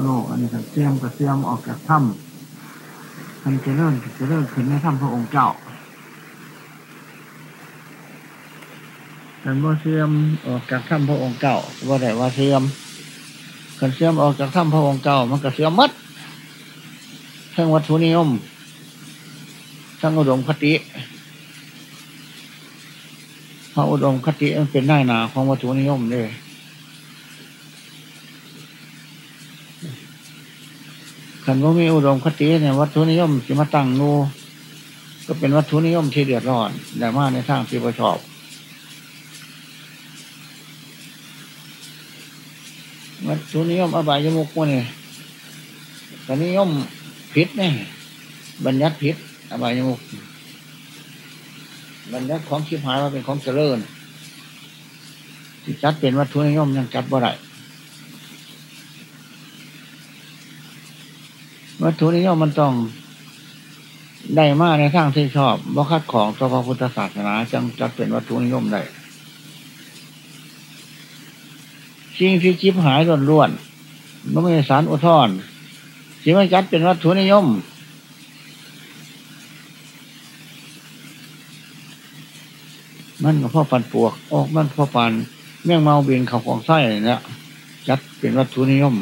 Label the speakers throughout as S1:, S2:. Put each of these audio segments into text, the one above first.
S1: โลกอันนี้กันเสียมกับเสียมออกจากถ้ำทันจะเริ่มจะเริ่มขึ้นในถ้ำพระองค์เจ้ากันว่าเสียมออกจากถ้ำพระองค์เจ้าว่าแต่ว่าเสียมกันเสียมออกจากถ้ำพระองค์เจ้า มันก็เสียมมัดทั้งวัตถุนิยมทั้งอุดมคติพระอุดมคติมันเป็นหน้าหนาของวัตถุนิยมเลย ขันว่ามีอุดมคติเนี่ยวัตถุนิยมที่มาตั้งงูก็เป็นวัตถุนิยมที่เดือดร้อนแต่มาในทางที่ประชอบวัตถุนิยมอบายมุกมันเนี่ยก็นิยมพิษเนี่ยบัญญัติพิษอบายมุกบัญญัติของคิดหายมาเป็นของเจริญที่จัดเป็นวัตถุนิยมยังจัดบ่ได้ วัตถุนิยมมันต้องได้มากในทางที่ชอบบ่คัดของต่อพระพุทธศาสนาจังจัดเป็นวัตถุนิยมได้สิ่งที่จิบหายล้วนๆมันไม่สารอุทธรสิ่งที่จัดเป็นวัตถุนิยม มันก็พ่อปันปวกออกมันพ่อปันแม่งเมาบินเขาของไส้เนี่ยจัดเป็นวัตถุนิยม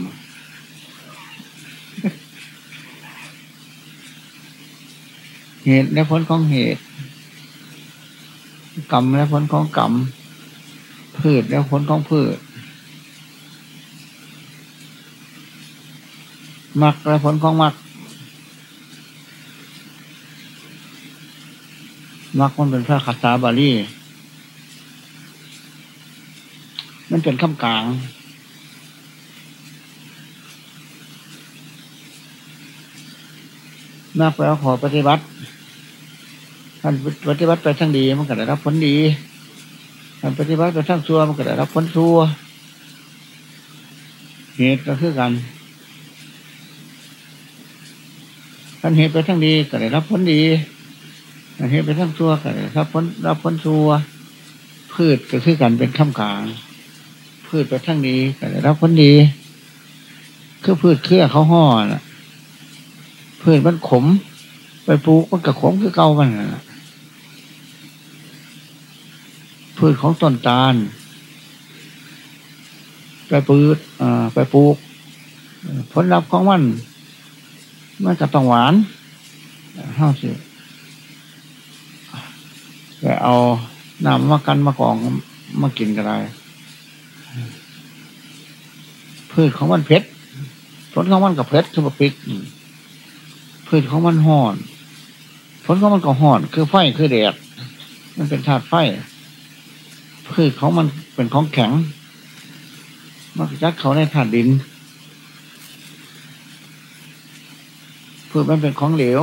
S1: เหตุและผลของเหตุ กรรมและผลของกรรม พืชและผลของพืชมรรคและผลของมรรคมรรคมันเป็นพระคัสสาบาลี มันเป็นคำกลาง มากแล้วขอปฏิบัติท่านปฏิบัติไปทั้งดีมันก็ได้รับผลดีท่านปฏิบัติไปทั้งชั่วมันก็ได้รับผลชั่วเหตุก็คือกันท่านเหตุไปทั้งดีก็ได้รับผลดีท่านเหตุไปทั้งชั่วก็ได้รับผลรับผลชั่วพืชก็คือกันเป็นคำกลางพืชไปทั้งดีก็ได้รับผลดีคือพืชเครือเขาห่อน่ะ พืชมันขม ไปปลูกมันก็ขมคือเก่ามันพืชของต้นตาล ไปปืดไปปลูก ผลลัพธ์ของมัน มันก็ต้องหวานเท่าสิไปเอาน้ำมากันมากองมากินก็ได้พืชของมันเพชรผลของมันกับเพชรคือปิก พืชของมันห่อนผลของมันก็ห่อน คือไฟคือแดดมันเป็นธาตุไฟพืชของมันเป็นของแข็งมันจัดเขาในธาตุดินพืชมันเป็นของเหลว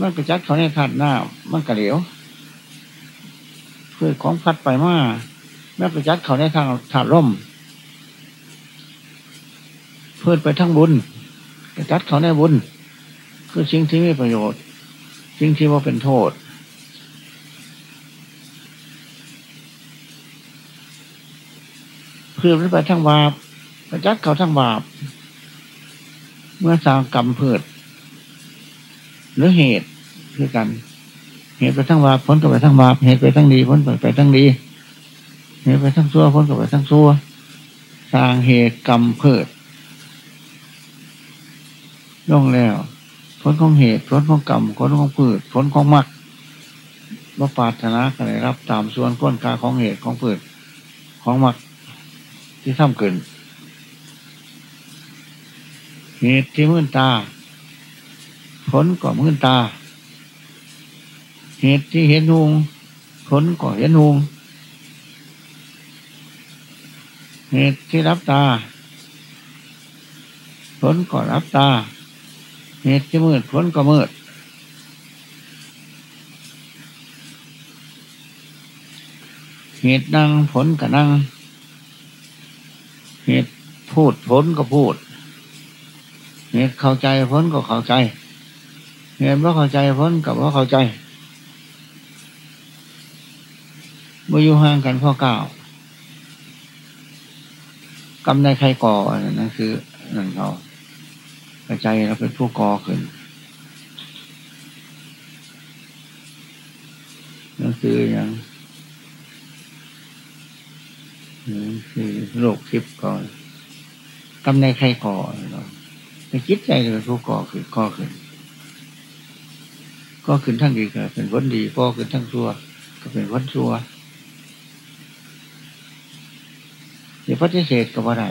S1: มันก็จัดเขาในธาตุน้ำมันก็เหลวพืชของพัดไปมาแม่ก็จัดเขาในทางถาดร่มพืชไปทั้งบุญก็จัดเขาในบุญ คือสิ่งที่มีประโยชน์ สิ่งที่ว่าเป็นโทษพืชไปทั้งบาปก็จัดเขาทั้งบาป เมื่อสร้างกรรมพืชหรือเหตุคือกัน เหตุไปทั้งบาปผลก็ไปทั้งบาปเหตุไปทั้งดีผลไปทั้งดีเหตุไปทั้งชั่วผลก็ไปทั้งชั่วสร้างเหตุกรรมพืชล่องแล้ว ผลของเหตุผลของกรรมผลของพืชผลของมรรคว่าปาถนาก็ได้รับตามส่วนก้นกาของเหตุของพืชของมรรคที่ทำเกินเหตุที่มื่นตา ผลก็มื่นตา เหตุที่เห็นหงผลก็เห็นหงเหตุที่รับตา ผลก็รับตา เหตุที่มืดผลก็มืด เหตุนั่งผลก็นั่ง เหตุพูดผลก็พูด เหตุเข้าใจผลก็เข้าใจ เหตุว่าเข้าใจผลกับว่าเข้าใจเมื่ออยู่ห่างกันพ่อเก่ากำในใครก่อนั่นคือนั่นเขา ใจเราเป็นผู้ก่อขึ้นนั่นคืออย่างนี่คือโลกทิพย์ก่อนกำในใครก่อเนาะในจิตใจเราเป็นผู้ก่อขึ้นก่อขึ้นก็ขึ้นทั้งดีก็เป็นวันดีก็ขึ้นทั้งชั่ว ก็เป็นวันชั่วเดี๋ยวปฏิเสธก็ว่าได้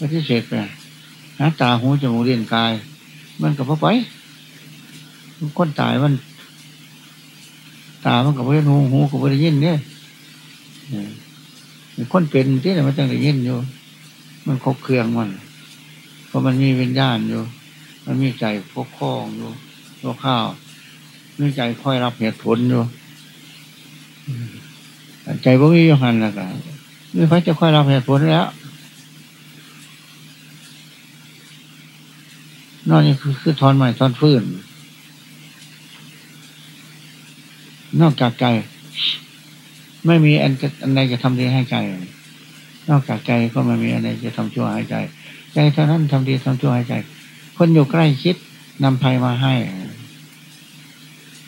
S1: ปฏิเสธไป หาตาหูจมูกเลี้ยงกาย มันกับพอไปคนตายมัน ตามันกับว่าหูหูกับว่าได้ยินเนี่ยคนเป็นที่ไหนมันจังได้ยินอยู่ มันคบเครื่องมัน เพราะมันมีวิญญาณอยู่ มันมีใจพกคล้องอยู่ตัวข้าวมีใจค่อยรับเหตุผลอยู่ใจบ่มีอยู่หันแล้วกันมีใครจะค่อยรับเหตุผลแล้ว นอกนี้คือคือทอนใหม่ทอนฟื้น นอกจากใจ ไม่มีอันจะอันใดจะทำดีให้ใจ นอกจากใจก็ไม่มีอันใดจะทำชั่วให้ใจ ใจเท่านั้นทำดีทำชั่วให้ใจ คนอยู่ใกล้ชิดนำภัยมาให้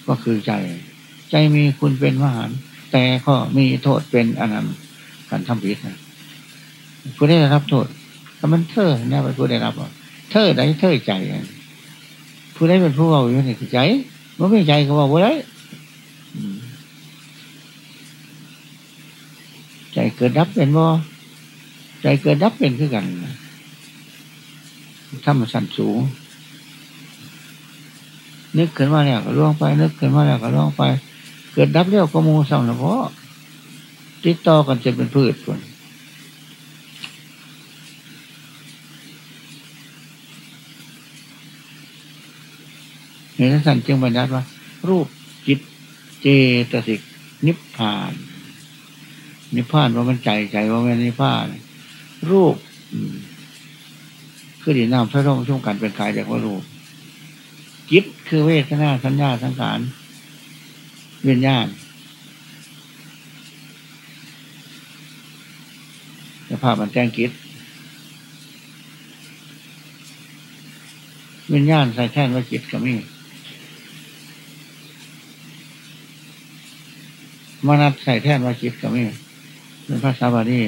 S1: ก็คือใจ ใจมีคุณเป็นมหารแต่ก็มีโทษเป็นอนันต์การทำผิดนะผู้ได้รับโทษถ้ามันเธอเนี่ยไปผู้ได้รับอะ เธอได้เธอใจผู้ได้เป็นผู้เอาอยู่นี่คือใจมันไม่ใจก็ว่าบ่ได้ใจเกิดดับเป็นบ่ใจเกิดดับเป็นคือกันถ้ามันสั่นสูงนึกขึ้นมาแล้วก็ล่วงไป นึกขึ้นมาแล้วก็ล่วงไป เกิดดับเรียวก็มูสั่งนะเพราะติดต่อกันจะเป็นพืชคน เห็นท่านจึงบรรยัติว่า รูปจิตเจตสิก นิพพาน นิพพานว่ามันใจใจว่ามันนิพพาน รูปคือดีน้ำพระร่มช่วงกันเป็นกายจากว่ารูปจิตคือเวทนาสัญญาสังขารเวียนญาณสภาพมันแจ้งจิตวิญญาณใส่แท่นว่าจิตก็มี มนัดใส่แท่นว่าจิตก็มีเป็นภาษาบาลี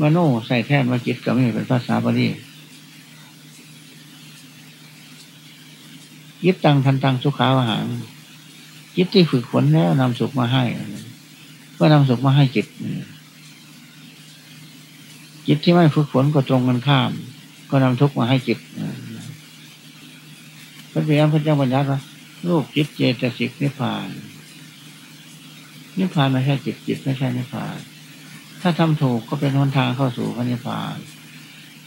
S1: มโนใส่แท่นว่าจิตก็มีเป็นภาษาบาลียิบตังทันตังสุขาวหารจิตที่ฝึกฝนแล้วนำสุขมาให้ก็นำสุขมาให้จิตจิตที่ไม่ฝึกฝนก็ตรงกันข้าม ก็นำทุกข์มาให้จิตพระเบียร์พระเจ้าบรรยัติว่ารูปจิตเจตสิกนิพพาน นิพพานไม่ใช่จิตจิตไม่ใช่นิพพาน ถ้าทำถูกก็เป็นหนทางเข้าสู่พระนิพพาน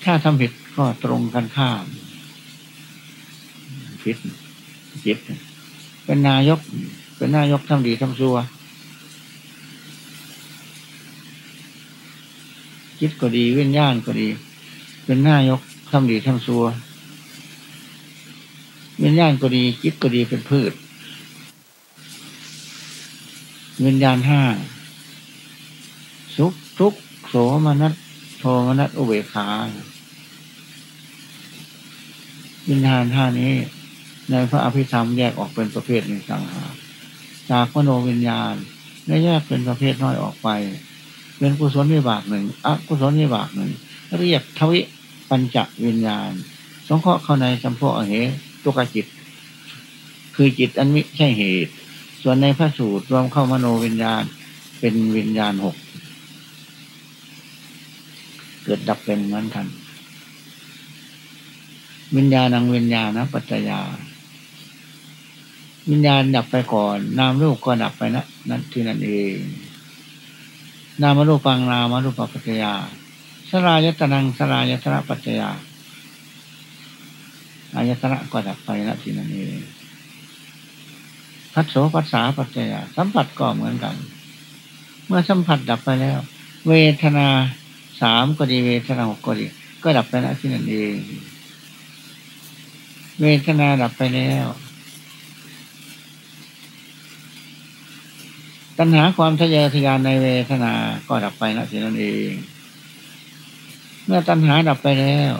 S1: ถ้าทำผิดก็ตรงกันข้ามผิดจิตเป็นนายก เป็นนายกทำดีทำชั่วจิตก็ดีวิญญาณก็ดี เป็นนายกทำดีทำชั่ววิญญาณก็ดีจิตก็ดีเป็นพืช วิญญาณห้าสุขทุกโสมนัสโทมนัสอุเบกขาวิญญาณห้านี้ ในพระอภิธรรมแยกออกเป็นประเภทหนึ่งต่างหากจากมโนวิญญาณได้แยกเป็นประเภทน้อยออกไป เป็นกุศลวิบากหนึ่งอกุศลวิบากหนึ่งเรียกทวิปัญจวิญญาณ สงเคราะห์เข้าในจำพวกอเหตุกจิต คือจิตอันมิใช่เหตุ ส่วนในพระสูตรรวมเข้ามโนวิญญาณ เป็นวิญญาณหก เกิดดับเป็นเหมือนกัน วิญญาณังวิญญาณนะปัจจยา วิญญาณดับไปก่อน นามรูปก็ดับไปนะนั่นที่นั่นเอง นามรูปังนามรูปปัจจยาสลายตนังสลายตระปัจจยาอายตนะก็ดับไปนะที่นั่นเอง พัสโสพัสสาปัจจยสัมผัสก็เหมือนกัน เมื่อสัมผัสดับไปแล้ว เวทนาสามก็ดีเวทนาหกก็ดี ก็ดับไปนะที่นั่นเอง เวทนาดับไปแล้ว ตัณหาความทะเยอทะยานในเวทนา ก็ดับไปนะสินั่นเอง เมื่อตัณหาดับไปแล้ว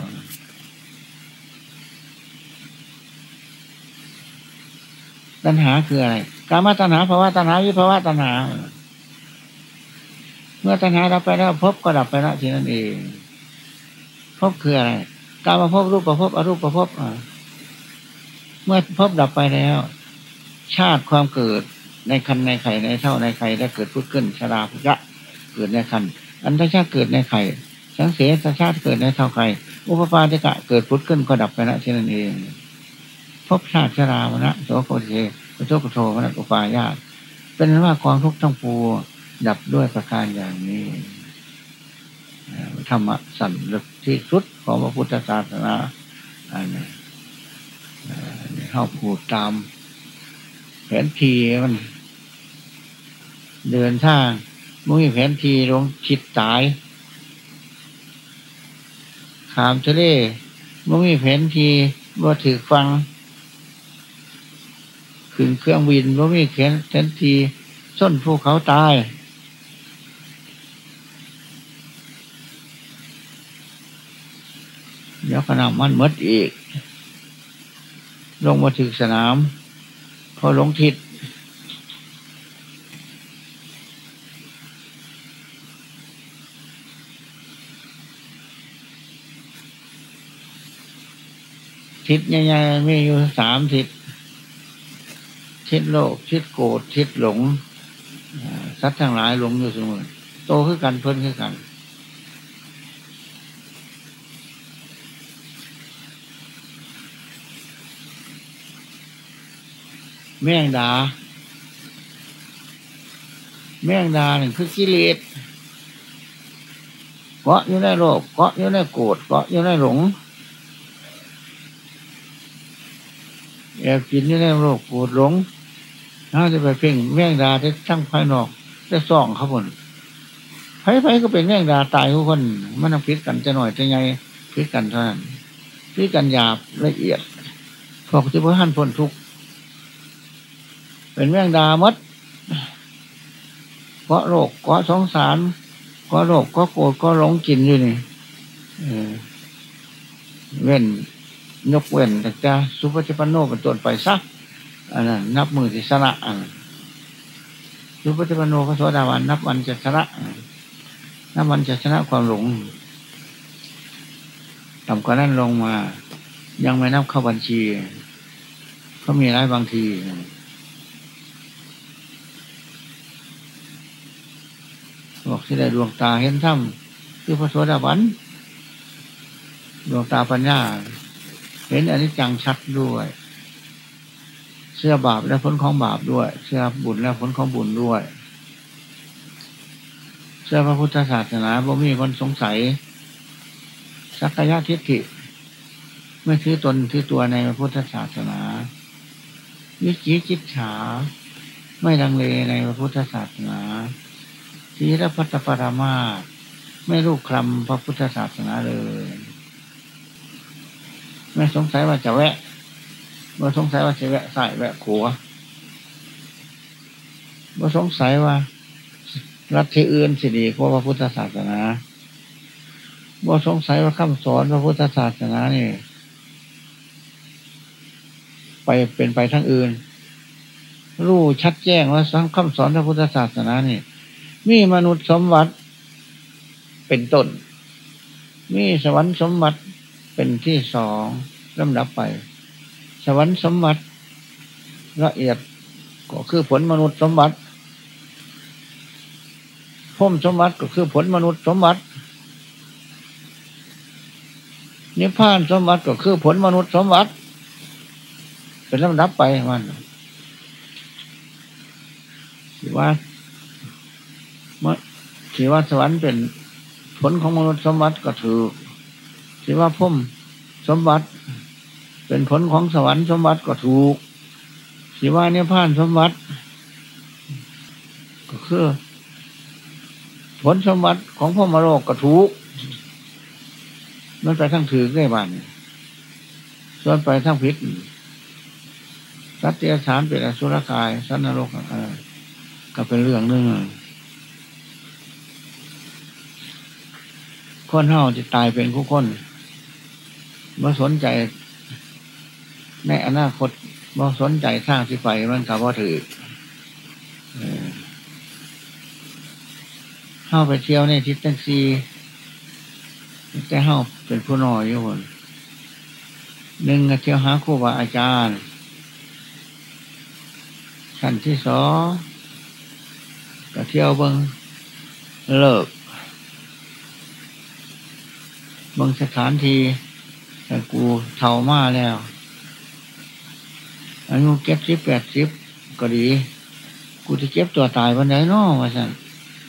S1: ตัณหาคืออะไรกามาตัณหาภาวะตัณหาวิภาวะตัณหา เมื่อตัณหาดับไปแล้วพบก็ดับไปแล้วทีนั้นเองพบคืออะไรกามาพบรูปประพบอรูปประพบเมื่อพบดับไปแล้ว ชาติความเกิดในคันในไข่ในเท่าในไข่ได้เกิดพุทธขึ้นชราพุทธะเกิดในคันอันทชาติเกิดในไข่สังเสสชาติเกิดในเท่าไข่อุปปาติกะเกิดพุทธขึ้นก็ดับไปแล้วทีนั้นเอง พบชาติชรามณะโสโคเทพระโชคโทมณะอุปายาตเป็นว่าความทุกข์ทั้งปวงดับด้วยประการอย่างนี้ธรรมะสันลึกที่สุดของพระพุทธศาสนาอันนี้เข้าพูดตามแผนทีมัน เดินทางมุ้ยแผนทีลงคิดตายขามทะเลมุ้ยแผนทีว่าถือฟัง ขึ้นเครื่องบินมุ้ยแผนทีส้นภูเขาตาย เดี๋ยวขนาดมันมดอีก ลงมาถึงสนาม พอลงทิศทิศใหญ่ๆมีอยู่สามทิศ ทิศโลกทิศโกรธทิศหลงสัตว์ทั้งหลายหลงอยู่เสมอโตขึ้นกันเพิ่นขึ้นกัน แม่งดา แม่งดาหนึ่งคือกิเลสเกาะอยู่ในโลกเกาะอยู่ในโกรธเกาะอยู่ในหลงแอบกินอยู่ในโลกโกรธหลง น่าจะไปเพ่งแม่งดาที่ทั้งภายนอกได้ส่องเขาบนไผ่ไผ่ก็เป็นแม่งดาตายทุกคน มันพิษกันจะหน่อยจะไงพิษกันเท่านั้นพิษกันหยาบละเอียดพอกที่พระท่านพ้นทุกเป็นแม่งดามดก็โรคก็สงสารก็โรคก็โกรธก็หลงกินอยู่นี่เว้นยกเว้นแต่จะสุภจิปันโนเป็นต้นไปซัก อันนั้นนับมือที่สระอันยุปฏิปโนพระสวสดาวันนับวันจะชนะนับวันจะชนะความหลงต่ำกว่านั้นลงมา ยังไม่นับเข้าบัญชีเขามีร้ายบางทีบอกที่ได้ดวงตาเห็นถ้ำคือพระสวสดาวันดวงตาปัญญา เห็นอันนี้จังชัดด้วย เชื่อบาปและผลของบาปด้วย เชื่อบุญและผลของบุญด้วย เชื่อพระพุทธศาสนาบ่มีคนสงสัย สักยะทิฏฐิไม่ถือตนถือตัวในพระพุทธศาสนาวิจิจิตฉา ไม่ดังเลในพระพุทธศาสนาทีรพัตปรามาไม่รูปคลำพระพุทธศาสนาเลย ไม่สงสัยว่าจะแวะ ว่าสงสัยว่าจะแวะใส่แวะขัวว่าสงสัยว่ารัฐที่อื่นสิดีกว่าพระพุทธศาสนาว่าสงสัยว่าคำสอนพระพุทธศาสนานี่ไปเป็นไปทั้งอื่น รู้ชัดแจ้งว่าคำสอนพระพุทธศาสนานี่มีมนุษย์สมบัติเป็นต้น มีสวรรค์สมบัติเป็นที่สองลำดับไป สวรรค์สมบัติละเอียดก็คือผลมนุษย์สมบัติพุ่มสมบัติก็คือผลมนุษย์สมบัตินิพพานสมบัติก็คือผลมนุษย์สมบัติ เป็นลำดับไปมันถือว่าถือว่าสวรรค์เป็นผลของมนุษย์สมบัติก็ถือถือว่าพุ่มสมบัติ เป็นผลของสวรรค์สมบัติก็ถูกสีว่าเนี่ยผ่านสมบัติ ก็คือ ผลสมบัติของพ่อมาโลกก็ถูกมันไปทั้งถือได้บ้านส่วนไปทั้งพิษสัตยสารเป็นอสุรกาย สันนรกก็เป็นเรื่องหนึ่งคนเฮาจะตายเป็นคู่คนมาสนใจ ในอนาคตมาสนใจสร้างสิไฟมันกับว่าถือเฮาไปเที่ยวในทิศตั้งซีแต่เฮาเป็นผู้น้อยอยู่คนหนึ่งเที่ยวหาครูบาอาจารย์ขั้นที่สองก็เที่ยวเบิงเลิกเบิงสถานที่แต่กูเท่ามาแล้ว อายุเก็บสิบแปดสิบก็ดี กูจะเก็บตัวตายวันไหนนาะมาสั่น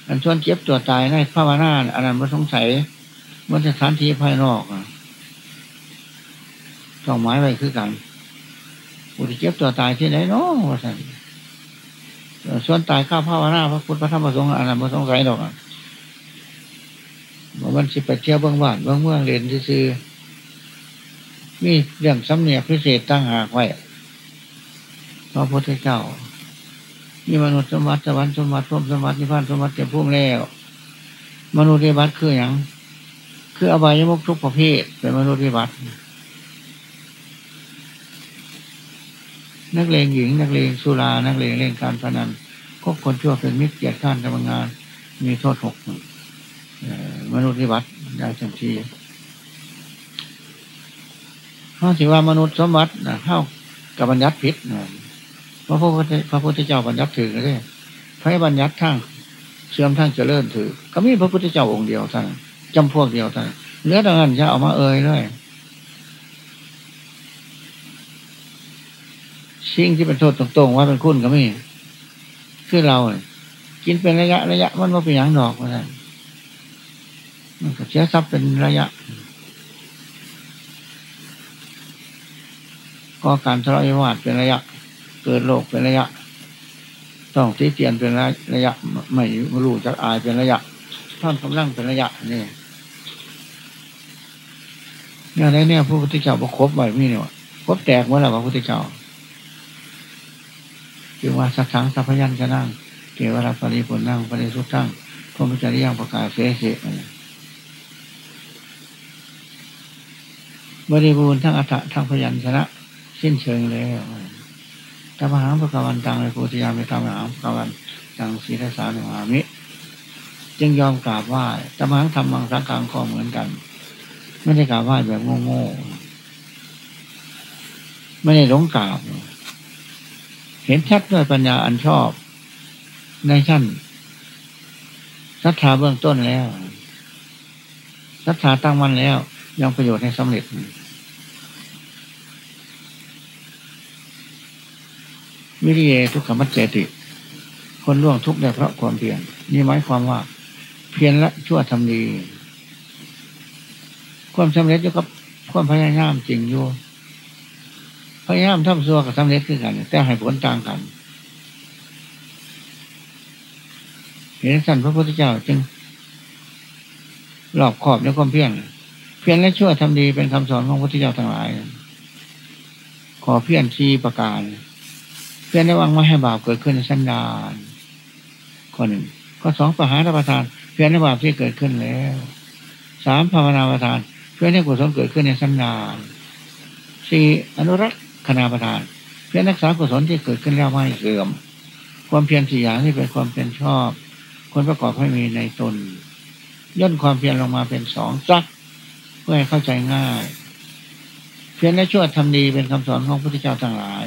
S1: อันชวนเก็บตัวตายในภาวนาอันนั้นไม่สงสัยมันสถานที่ภายนอกต้องหมายไว้คือกัน กูจะเก็บตัวตายที่ไหนนาะมาสั่นส่วนตายข้าภาวนาพระพุทธพระธรรมพระสงฆ์อันนั้นไม่สงสัยหรอกมันสิไปเที่ยวเบื้องบ้านเบื้องเมืองเรียนซื่อมีเรื่องสำเนียกพิเศษตั้งหากไว้ ระพุทธเจ้ามีมนุษย์สมบัติสวรรค์สมบัติพรมสมบัตินิพพานสมบัติเต็มพุ่มแล้ว มนุษย์วิบัติคืออย่างคืออบายมุกทุกประเภทเป็นมนุษย์วิบัติ นักเลงหญิง นักเลงสุรา นักเลงเล่นการพนันคบคนชั่วเป็นมิตรเกียรติข้านทำงาน มีโทษหกมนุษย์วิบัติได้ทันทีเขาถือว่ามนุษย์สมบัติเข้ากับบัญญัติผิด พระพุทธพระพุทธเจ้าบัญญัติถือเลยพระบัญญัติทั้งเสื่อมทั้งเจริญถือ ก็มีพระพุทธเจ้าองค์เดียวท่านจำพวกเดียวท่านเนื้อดังนั้นจะเอามาเอ่ยเลยสิ่งที่เป็นโทษตรงๆว่าเป็นคุณก็ไม่คือเรากินเป็นระยะระยะมันว่าเป็นอย่างดอกว่าท่านมันก็เสียทรัพย์เป็นระยะก็การทะเลาะวิวาทเป็นระยะ กิดโรคเป็นระยะ ต้องตีเตียนเป็นระยะ ไม่รู้จะอายเป็นระยะท่านกำลังเป็นระยะนี่เนี่ยในเนี่ยพระพุทธเจ้าบอกครบไว้มีเนี่ยครบแตกเมื่อไหร่พระพุทธเจ้าคือว่าสักครั้งสัพยัญชนะเกวราปริปุนั่งปริสุทธังพระมุจริยังประกาศเสเสบริบูรณ์ทั้งอัฏฐะทั้งพยัญชนะ สิ้นเชิงแล้ว ตมหาพระกวันตังเลยโพธิยามไปตมหาพระกวันตังศีรษาหนามิ จึงยอมกราบไหว้ตมหาธรรมังสังกังก็เหมือนกัน ไม่ได้กราบไหว้แบบโง่ๆไม่ได้หลงกราบ เห็นชัดด้วยปัญญาอันชอบ ในชั้นศรัทธาเบื้องต้นแล้วศรัทธาตั้งมันแล้ว ยังประโยชน์ให้สำเร็จ วิริยทุกขมัจเจติ คนล่วงทุกข์ได้เพราะความเพียรนี่หมายความว่า เพียรละชั่วทำดี ความสำเร็จอยู่กับความพยายามจริงอยู่พยายามทำซัวกับสำเร็จคือกัน แต่ให้ผลต่างกันเห็นสั่นพระพุทธเจ้าจึงหลอกขอบในความเพียรเพียรและชั่วทำดีเป็นคำสอนของพระพุทธเจ้าทั้งหลาย ขอเพียรชีประการ เพื่อนระวังไม่ให้บาปเกิดขึ้นในสันดานข้อหนึ่งข้อสองปหารประทาน เพื่อนให้บาปที่เกิดขึ้นแล้วสามภาวนาประทาน เพื่อนให้กุศลเกิดขึ้นในสันดานสี่อนุรักษ์คณาประทาน เพื่อรักษากุศลที่เกิดขึ้นแล้วไม่เสื่อม ความเพียรสี่อย่างที่เป็นความเพียรชอบ คนประกอบให้มีในตนย่นความเพียรลงมาเป็นสองซัก เพื่อให้เข้าใจง่าย เพียรและชั่วทำดีเป็นคำสอนของพระพุทธเจ้าทั้งหลาย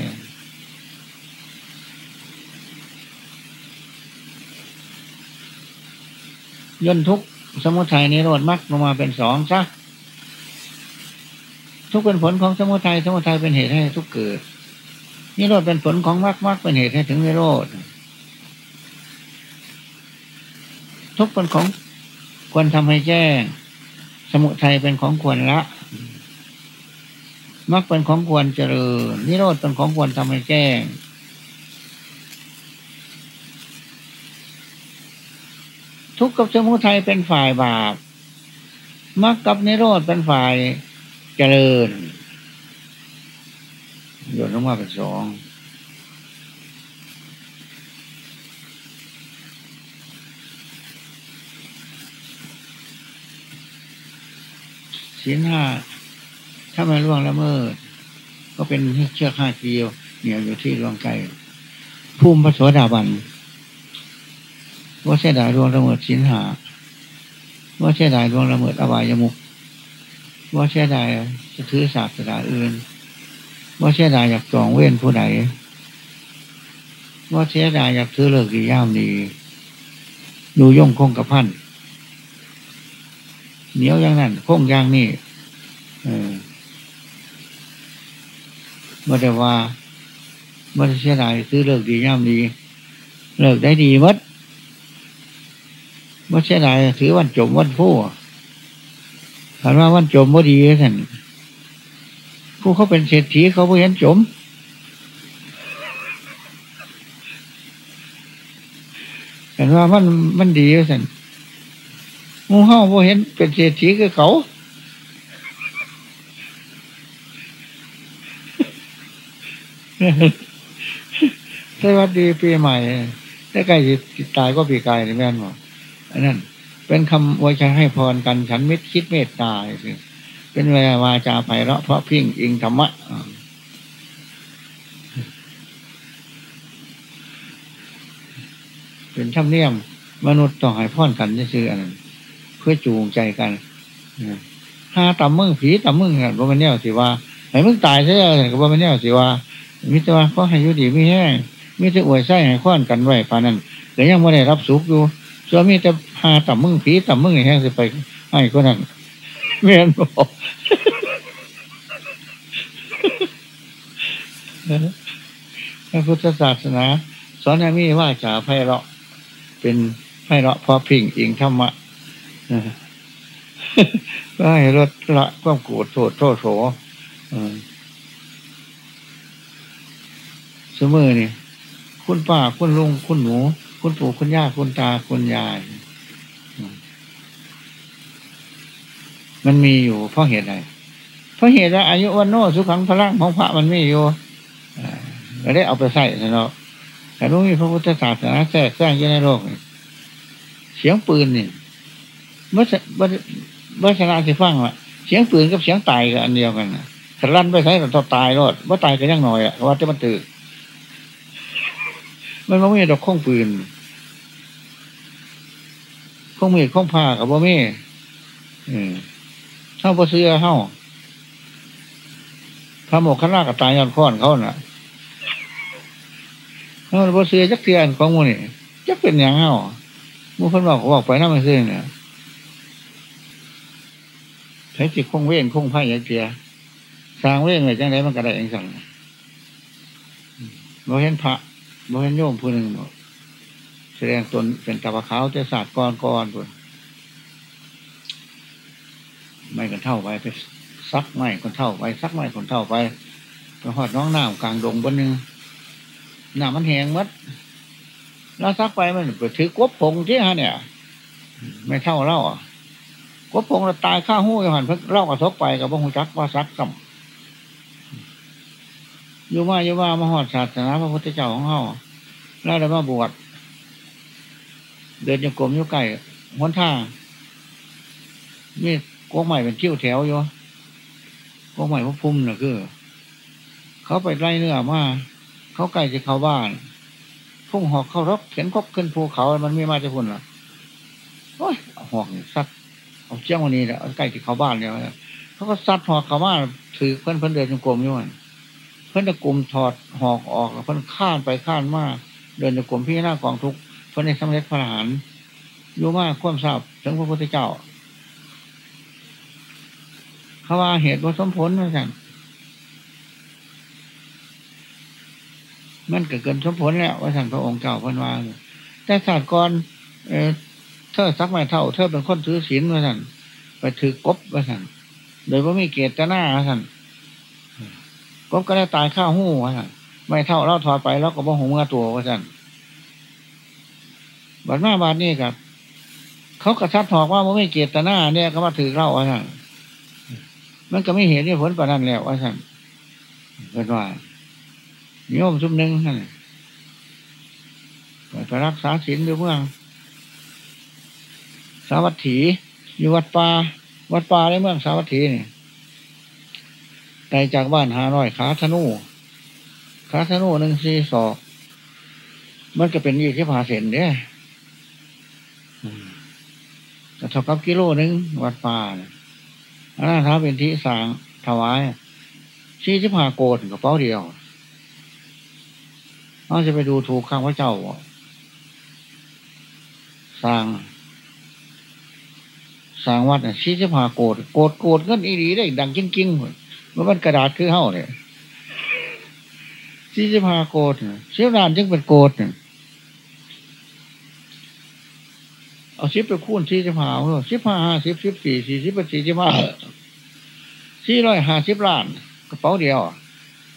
S1: ย่นทุกสมุทัยนิโรธมรรคลงมาเป็นสองซะทุกเป็นผลของสมุทัยสมุทัยเป็นเหตุให้ทุกเกิดนิโรธเป็นผลของมรรคมรรคเป็นเหตุให้ถึงนิโรธทุกเป็นของควรทำให้แจ้ง สมุทัยเป็นของควรละมรรคเป็นของควรเจริญนิโรธเป็นของควรทำให้แจ้ง ทุกข์กับสมุทัยเป็นฝ่ายบาปมรรคกับนิโรธเป็นฝ่ายเจริญโยนลงมาเป็นสองศีลห้าถ้าไม่ล่วงละเมิด ก็เป็นเชือกห้าเกลียว เหนียวอยู่ที่ดวงใจภูมิพระโสดาบัน ว่าเสียดายดวงละเมิดศีลห้าว่าเสียดายดวงละเมิดอบายมุกว่าเสียดายจะถือศาสนาอื่นว่าเสียดายอยากจองเว้นผู้ใดว่าเสียดายอยากถือเลิกดีย่ามดีอยู่ย่งคงกับพันเหนียวอย่างนั้นคงอย่างนี้เออมื่อแต่ว่าเมื่อเสียดายซื้อเลิกดีย่ามดี เลิกได้ดีมัด เมื่อเสียดายถือวันจมวันผู้ถามว่าวันจมว่ดีท่านผู้เขาเป็นเศรษฐีเขาไม่เห็นจม เห็นว่ามันมันดีท่านมูเฮาบ่เห็นเป็นเศรษฐีคือเขาสวัสดีปีใหม่ได้ใกล้จิตตายก็ปีกายนี่แม่นบอก อันนั้นเป็นคำอวยชัยให้พรกันฉันมิตรคิดเมตตาสิเป็นเวลาวาจาไพเราะเพราะพิงอิงธรรมะเป็นธรรมเนียม มนุษย์ต้องให้พรกันซื่อๆอันนั้นเพื่อจูงใจกันห้าตำมึงผีตำมึงกันว่ามันแนวสิว่าให้มึงตายใช่ไหมก็ว่ามันแนวสิว่ามิตรว่าก็ให้ยุดีไม่แห้งมิตรอวยไส้ให้ข้อนกันไว้ปานนั้นแต่ยังไม่ได้รับสุขอยู่ ส่วมีแต่หาต่ำมึงผีต่ำมึงแห้งสิไปให้คนนั้นเมียนบอกพระพุทธศาสนา สอนให้มีว่าจาไพเราะ เป็นไพเราะพอพิงอิงธรรมะก็ให้ลดละความโกรธโทษโทษโสเสมอนี่คุณป้าคุณลุงคุณหนู คุณปู่คุณย่าคุณตาคุณยาย มันมีอยู่เพราะเหตุใดเพราะเหตุว่าอายุวันโนสุขังพลังของพระมันมีอยู่ก็ได้เอาไปใส่เนาะแต่รู้มีพระพุทธศาสนาแทรกแซงอยู่ในโลกเสียงปืนนี่เมื่อเมื่อชนะสิฟังว่าเสียงปืนกับเสียงตายกันอันเดียวกันนะถ้าลั่นไปใช้เราตายรอดว่าตายก็ยังหน่อยอะว่าจะมันตื่น มันไม่มีดอกข้องปืนข้องมีดข้องผ้ากับว่ามีอืมเท่าบ่เสื้อเท่าพระโมกขลากับตายยอนค้อนเขาน่ะเท่าบ่เสื้อจักเทียนของมูนี่จักเป็นอย่างเท่ามูคนบอกบอกไปน้ามันซื้อเนี่ยใช้จิตคงเว้นคงไพ่ยักเทียสร้างเว้นอะไรจังไรมันก็ได้เองสั่งเราเห็นพระ บ่เห็นโยมผู้หนึ่งแสดงตนเป็นตาบะขาวเจ้าศาสตร์ก้อนก้อนตัวไม่กันเท่าไปไปซักไม่คนเท่าไปซักไม่คนเท่าไปไปหอดน้องน้ำกลางดงบนหนึ่งน้ำมันแหงมัดแล้วซักไปมันไปถือกบพงที่ฮะเนี่ย ไม่เท่าเล่าอะกบพงเราตายข้าหู้ยหันเพิ่งเล่ากระทบไปกับพระหูจักว่าซักกับ อยู่ว่าอยู่ว่ามาหอดศาสนาพระพุทธเจ้าของเขาแล้วได้มาบวชเดินยังกลมยู่ใกล้หนทางนี่กงใหม่เป็นเที่ยวแถวอยู่กงใหม่พระพุ่มน่ะคือ เขาไปไล่เนื้อมาเขาใกล้จะเข้าบ้าน พุ่งหอกเข้ารบเข็นคบขึ้นภูเขามันไม่มาจะพุ่นหรอโอ้ยหอกซัดเอาเจ้าวันนี้แหละใกล้จะเข้าบ้านเนี่ยเขาก็ซัดหอกเข้ามาถือเพื่อนเพื่อนเดินจงกรมอยู่มัน เพื่อนตะกลุ่มถอดหอกออกเพื่อนข้านไปข้านมาเดินตะกลุ่มพี่หน้ากองทุกเพื่อนในสำเร็จพระหารอยู่มากความทราบถึงพระพุทธเจ้าเขาว่าเหตุว่าสมผลว่าสั่นมันเกิดเกินสมผลแล้วว่าสั่นพระองค์เก่าพันวาแต่ศาสตร์กรเออเธอสักไม่เท่า เธอเป็นคนถือศีลว่าสั่นไปถือกบว่าสั่นโดยว่ามีเกียรติหน้าว่าสั่น กบก็ได้ตายข้าวหู้ว่าสั่นไม่เท่าเราถอดไปแล้วก็บ่หงเมื่อตัวว่าสั่นบัดหน้าบาดนี่ครับ เขากระชับถอกว่ามันไม่เกียรตหน้าเนี่ยก็มาถือเล่าว่าสั่นมันก็ไม่เห็นนี่ผลประนันแล้วว่าสั่นเป็นว่าโยมชุมหนึ่งนั่นไปรักษาศีลอยู่เมื่องสาวัตถี อยู่วัดป่าวัดป่าในเมืองสาวัตถีนี่ ไกลจากบ้านหาร้อยขาธนูขาธนูหนึ่งสี่ศอก มันก็เป็นยี่สิบห้าเซนเนี่ยแต่เท่ากับกิโลหนึ่งวัดป่าเนี่ยอันนั้นท้าเป็นที่สางถวายสี่สิบห้าโกดกระเป๋าเดียวเราจะไปดูถูกข้างพระเจ้าสร้างสร้างวัดเนี่ยสี่สิบห้าโกดโกดโกดเงินอีดีได้ดังจริงๆเลย มันเป็นกระดาษคือเฮ้าเนี่ยสี่สิบห้าโกดเสี้ยวนานจึงเป็นโกดเนี่ยเอาสิบไปคูณสี่สิบห้าสิบห้าห้าสิบสิบสี่สี่สิบสี่สิบห้าสี่ร้อยห้าสิบล้าน กระเป๋าเดียว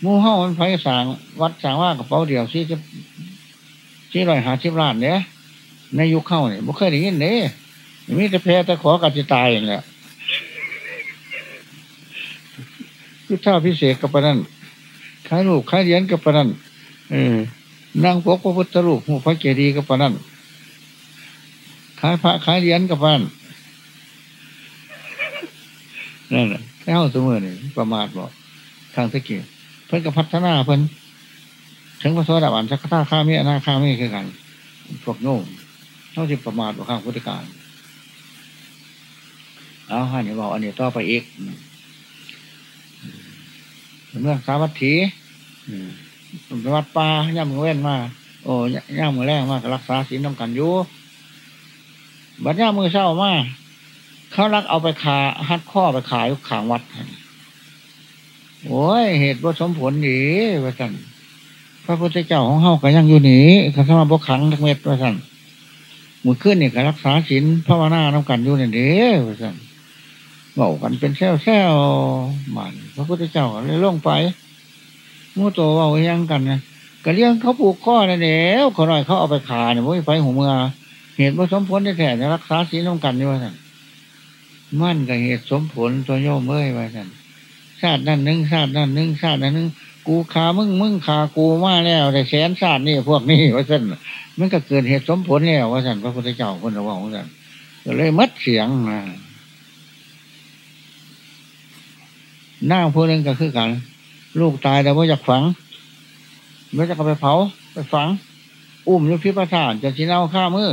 S1: มูเฮ้ามันไฟสางวัดสางว่ากระเป๋าเดียวสี่สิบสี่ร้อยห้าสิบล้านเนี่ยในยุคเข้าเนี่ยบ่เคยได้ยินเนี่ยมีแต่แพ้แต่ขอกัดจะตายอย่างเงี้ย พุทธาพิเศษกับปนันขายรูปขายเหรียญกับปนันเออนั่งพกพระพุทธรูปหูพระเกดีย์กับปนันขายพระขายเหรียญกับปนันนั่นแหละแค่เอาเสมอนี่ประมาทบอกทางสกิลเพิ่นกับพัฒนาเพิ่นถึงพระโสดาบันสักข้าข้ามีอนาข้ามีคือกันพวกโน้มเท่าที่ประมาทว่าข้างพุทธการเอาฮะนี่บอกอันนี้ต่อไปอีก เมื่อสาวัตถีไปวัดป่าย่ามือเว้นมา โอ้ย่ามือแรงมากรักษาศีลน้ำกันอยู่บัดย่ามือเศร้ามาเขารักเอาไปขาฮัดข้อไปขายขางวัดโอ้ยเหตุว่าสมผลดีว่าสั่นพระพุทธเจ้าของเฮาก็ยังอยู่หนีข้าสมาบกขังทักเม็ดว่าสั่นมือขึ้นเนี่ยก็รักษาศีลภาวนาน้ำกันอยู่นี่เด้ว่าสั่น บอกกันเป็นแซวแซวมันพระพุทธเจ้าเลยลงไปมู่โตว่ายังกันนะก็เลี้ยงเขาปลูกข้อนั่นเองเขาหน่อยเขาเอาไปขาเนี่ยไม่ไปหัวเมือเหตุว่าสมผลได้แท้ๆรักษาศีลน้ำกันอยู่ว่าสั่นมั่นกับเหตุสมผลตัวโยมเอ้ยว่าสั่นชาตินั่นนึ่งชาตินั่นนึ่งชาตินั่นนึ่งกูขามึงมึงขากูมาแล้วแต่แสนชาตินี่พวกนี้ว่าสั่นมันก็เกิดเหตุสมผลแล้วว่าสั่นพระพุทธเจ้าคนระว่าว่าสั่นก็เลยมัดเสียงนะ นั่งผู้หนึ่งก็คือกัน ลูกตายแต่ว่าอยากฝังไม่จะก็ไปเผา ไปฝัง อุ้มยุพิประสานจะชี้เน่าข้ามือ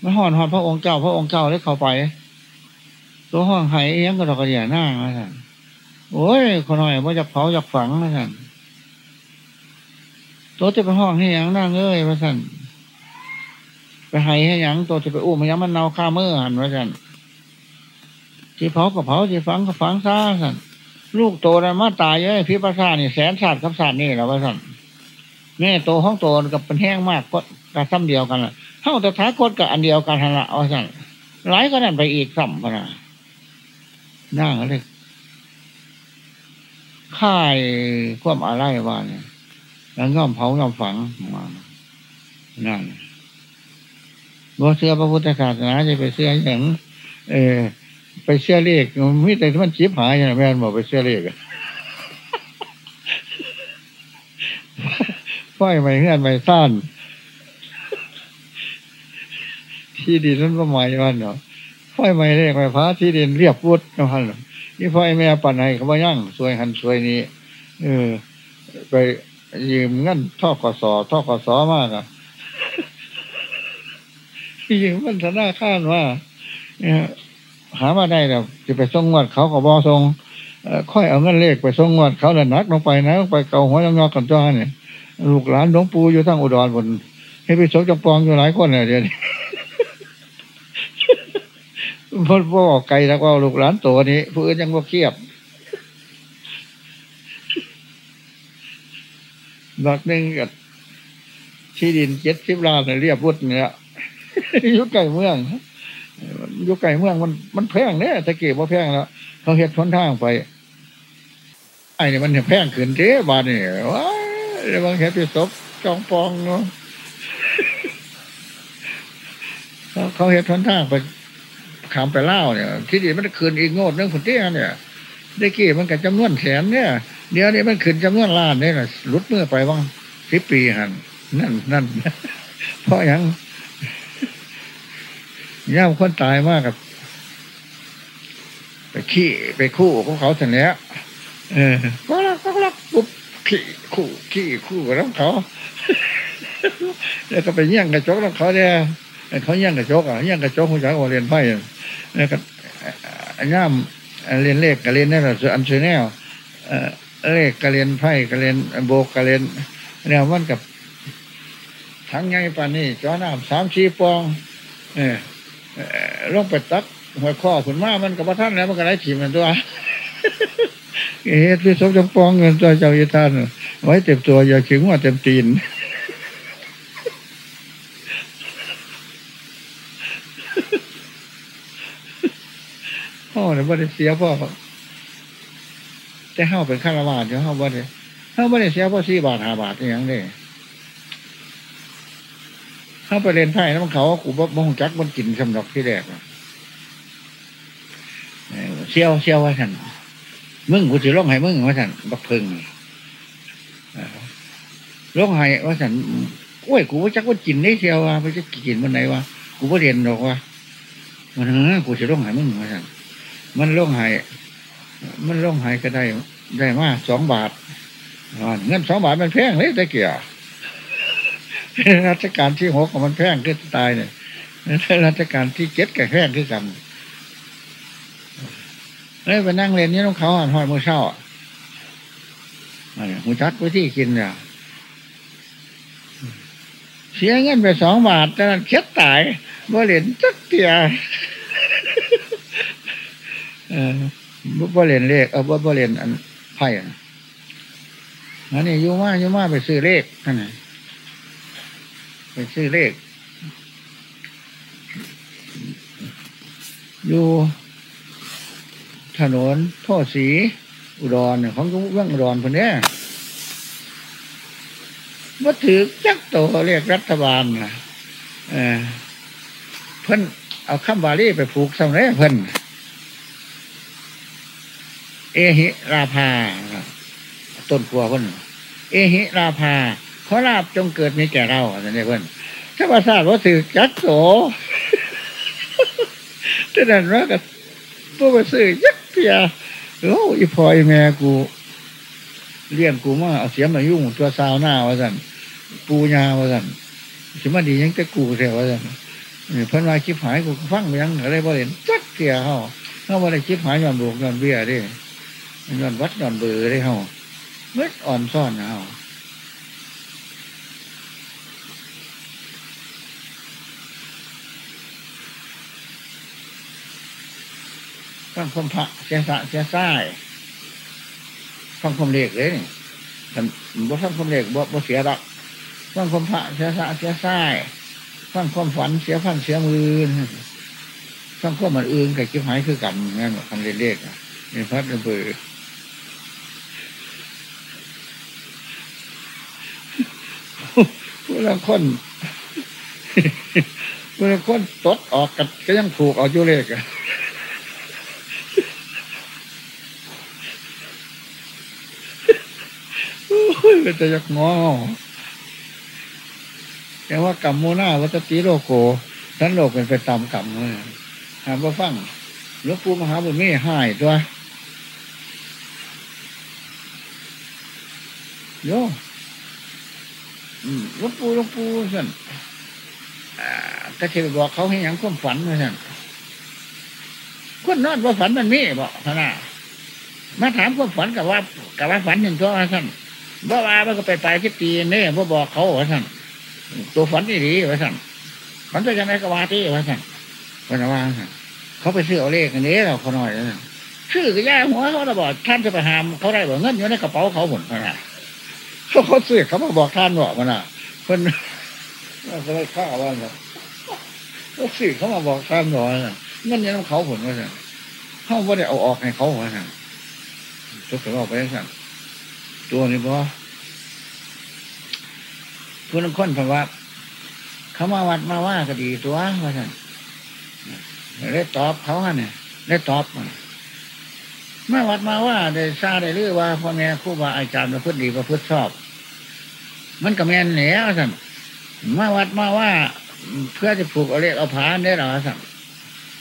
S1: ไม่ห่อนหอนพระองค์เจ้า พระองค์เจ้าได้เข้าไปตัวห้องไห้ยังก็ดอกกระเดียหน้ามาสั่นโอ้ยคนหน่อยว่าอยากเผาอยากฝังมาสั่นตัวจะไปห้องให้ยังหนั่งเอ้ยมาสั่นไปไห้ให้ยังตัวจะไปอุ้มยังมันเน่าข้ามือหันมาสั่น ที่เผาก็เผาที่ฝังก็ฝังซาสั่นลูกโตนะมาตายเยอ้ยพิพาษานี่แสนศาสตร์กับศาสตร์นี่แหละว่าสั่นแม่โตห้องโตกับเป็นแห้งมากก็กระซ้ำเดียวกันละเท่าแต่ท้ายกดกับอันเดียวกันทันละเอาสั่นหลายก็นั่นไปอีกซ้ำพนะนั่งเลยค่ายความอะไรวาเนี่ยแล้วง่อมเผาง่อมฝังมานั่นบ่เสื้อพระพุทธศาสนาจะไปเสื้ออย่างเออ ไปเชื่อเลขมิแต่ที่มันจีบหายอย่างแม่บอกไปเชื่อเลขไฟใหม่เงื่อนใหม่สั้นที่ดินนั้นก็ใหม่วันเนาะไฟใหม่เลขใหม่ฟ้าที่ดินเรียบวุฒนะพันนี่ไฟแม่ปั่นไหนเขาบ่ยั่งสวยหันสวยนี้เออ ไปยืมเงินท่อกสอท่อกสอมากอะยืมมันธนาคารว่าเนี่ย หามาได้แล้วจะไปส่งงวดเขาก็บอส่งค่อยเอาเงินเลขไปส่งงวดเขาเลยนักลงไปนะไปเกาหัวยองๆกันจ้าเนี่ยลูกหลานหลวงปู่อยู่ทั้งอุดรบนให้ไปสกจำปองอยู่หลายคนเลยเดี๋ยวนี้พ่อพ่อไกลแล้วก็ลูกหลานตัวนี้ผู้อื่นยังบ่าเคียบบักหนึ่งกับที่ดินเจ็ดสิบล้านเรียบรุดเนี่ยยุคไก่เมือง อยู่ไก่เมืองมันมันแพงเนี่ยตะเกียบว่าแพงแล้วเขาเห็ดทนทางไป ไอ้นี่มันแพงขึ้นเจ๊บาทนี่ว้าเดี๋ยวบางเห็ดไปศพจองปองเนาะเขาเห็ดทนทางไปขามไปเล่าเนี่ยที่ดีมันคืนอีกโงดนึงคนเตี้ยเนี่ยได้กี่มันกับจำนวนแสนเนี่ย เดี๋ยวนี้มันขึ้นจำนวนล้านเนี่ยลุดเมื่อไปบ้างสิปีหันนั่นนั่นเพราะยัง ย่ามคนตายมากกับ ไปขี้ไปคู่ของเขาเสร็จแล้วเออก็รักก็รักปุ๊บขี้คู่ขี้คู่กับน้องเขาแล้วก็ไปเยี่ยงกระจกน้องเขาเนี่ยเขาเยี่ยงกระจกอะเยี่ยงกระจกของจากโอเรียนไพ่แล้วก็ย่ามเรียนเลขกับเรียนนี่แหละอันเชแนลเลขกับเรียนไพ่กับเรียนโบกกับเรียนเนี่ยมันกับทั้งไงปานนี้จ้อน้ำสามชีปอง เออ ลงไปตักหัวข้อขุนมามันกับท่านแล้วมันก็ได้ขีมันตัวเอ๊ะที่สมจำปองเงินตัวเจ้าอีท่านไว้เต็มตัวอย่าขึงว่าเต็มตีนพ่อเนี่ยบ่ได้เสียพ่อแต่เฮาเป็นข้าราชการเดี๋ยวเฮาบ่ได้เฮาบ่ได้เสียพ่อสี่บาทห้าบาทอย่างนี้ เฮาไปเรียนไพ่แล้วมันเขากูบ่บ่งจักมันกินสำหรับที่แรกเสียวเสียวว่าท่านมึงกูจะร้องไห้มึงว่าท่านบักเพิงร้องไห้ว่าท่านโอ้ยกูว่าจักว่ากินได้เสียวว่าไปจะกินมันไหนวะกูว่าเรียนหรอกว่ามันเออกูจะร้องไห้มึงว่าท่านมันร้องไห้มันร้องไห้ก็ได้ได้มาสองบาทเงินสองบาทมันแพงเลยแต่เกี่ย รัชการที่หกของมันแพงขึ้นตายเนี่ยรัชการที่เจ็ดก็แพงขึ้นกันเลยไปนั่งเรียนนี่ต้องเขาหันหอยมือเช่าอะหูชักไว้ที่กินเนี่ยเสียเงินไปสองบาทแต่นั้นเคล็ดตายบ่เหรียนจักเตียเออบ่เหรียนเลขเออบ่บ่เรียนอันไพ่อันนี้ยูมายูมาไปซื้อเลขนั่นไง ไปซื้อเลข อยู่ถนนท่อสีอุดรเนี่ยของเรื่องอุดรคนเนี้ว่าถือจักโตเรียกรัฐบาลนะเออเพิ่นเอาคำบาลีไปผูกสำเร็จเพิ่นเอหิราภาต้นกัวเพิ่นเอหิราภา ขอลาบจงเกิดมีแก่เราอะไรเนี่ยเพิ่นถ้าภาษาว่าถือจักโตแต่นั้นว่ากับตัวไปซื้อยักเปียโอ้อีพอยแม่กูเลี้ยงกูมาเอาเสียมายุ่งตัวสาวหน้าว่าสันปูยาว่าสันสิมาดียังแต่กูแถวว่าสันเพิ่นว่าคิดหายกูฟังยังอะไรบ่เห็นจักเกียเขาเขาบ่ได้คิดหายย้อนบวกย้อนเบี้ยดิย้อนวัดย้อนเบือได้เขาเมื่ออ่อนซ่อนเขา ฟังคมพระเสียสะเสียส้ายฟังคมเล็กเลยนี่แต่บ่ฟังคมเล็กบ่บ่เสียดอกฟังคมพระเสียสะเสียส้ายฟังคมฝันเสียฟันเสียมือฟังคมมันอื่นกับคิดหายคือกันนั่นคำเล็กๆนี่พัดระเบิดผู้ละคนผู้ละคนตดออกกันก็ยังถูกเอาอยู่เลขอะ เป็จะยักงอแต่ว่ากรรมโมนาวัตติโลโกท่านโลกเป็นไปตามกรรมเลยหาบ่ฟังหลวงปู่มหาบุญมีหายตัวโยหลวงปู่หลวงปู่สั่นก็จะไปบอกเขาให้ยังความฝันมาสั่นคนนอนว่าฝันมันมีบอกพนามาถามความฝันกับว่ากับว่าฝันหนึ่งตัวสั่น บ่ว่ามันก็ไปไปที่ปีนี่พ่บอกเขาว่าสั่นตัวฝันนี่ดีว่าสั่นฝันจะยังไงก็ว่าที่ว่าสั่นวันว่าสั่นเขาไปซื้อเอาเลขอันนี้เราเขาหน่อยนะชื่อก็แย่หัวเขาระบอกท่านจะไปหามเขาได้บอกเงินอยู่ในกระเป๋าเขาหมดนะเขาเขาซื้อเขามาบอกท่านบอกมันอะเพิ่นเขาไม่ฆ่าว่าเนาะเขาซื้อเขามาบอกท่านบอกว่าเงินอยู่ในเขาผลว่าสั่นเขาไม่ได้เอาออกให้เขาว่าสั่นทุกคนออกไปสั่น ตัวนี้บ่ผู้นั้นคนเพราะว่า เขามาวัดมาว่าก็ดีตัวว่าท่านได้ตอบเขาฮะเนี่ยได้ตอบมาวัดมาว่าได้ทราบได้เรื่อว่าพ่อแม่ครูบาอาจารย์ประพฤติดีประพฤติชอบ มันก็แม่นแล้วท่นมาวัดมาว่า เพื่อจะผูกเอาเลขเอาผาได้หรอสั่ง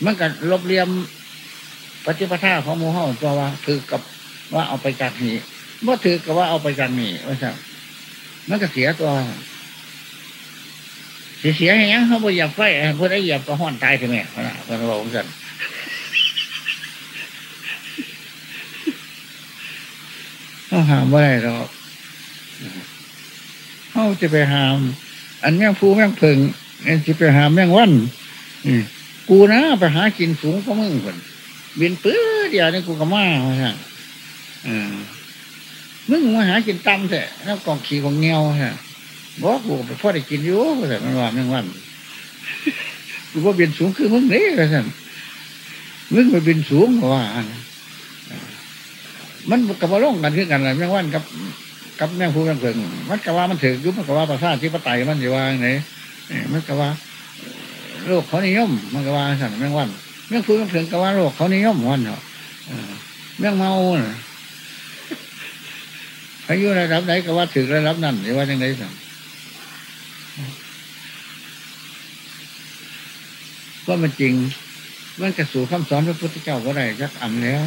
S1: มันก็ลบเลียมปฏิปทาของมูเฮาตัวว่าถือกับว่าเอาไปจากนี้ เมื่อถือกับว่าเอาไปจากนี้ว่าสั่มันก็เสียตัวเสียเสียอย่างเขาบ่เหยียบไฟเพื่อได้เหยียบก็ห้อนตายใช่ไหมพระพระบอกสั่นเขาหามว่าไรหรอกเขาจะไปหาม อันแม่งฟูแม่งเพิงอันจะไปหามแม่งวันกูนะไปหากินสูงก็มึงคนบินปื้อเดียวนี่กูก็มาใช่อืม มึงมาหากินตำแท้แล้วกองขี่ของเงี้ยวใช่บอกกูไปพ่อได้กินอยู่แต่มันว่าม่งวันกูว่าบินสูงคือมึงนี่ก็สั่นมึงไปบินสูงกว่ามันกับว่าลงกันคือกันอะไรแม่งวันกับ กับแม่งพูแม่งเพิงมันก็ว่ามันถือยุบมันก็ว่าประสาที่ปไตยมันจะว่าไหนมันก็ว่าโลกเขานิยม มันก็ว่าสั่นแม่งวันแม่งพูแม่งเพิงก็ว่าโลกเขานิยมวันเนาะแม่งเมา อายุระดับไหนก็ว่าถือระดับนั้นหรือว่าอย่างไรสั่งก็มันจริงมันกระสู่คำสอนพระพุทธเจ้าก็ได้จักอ่ำแล้ว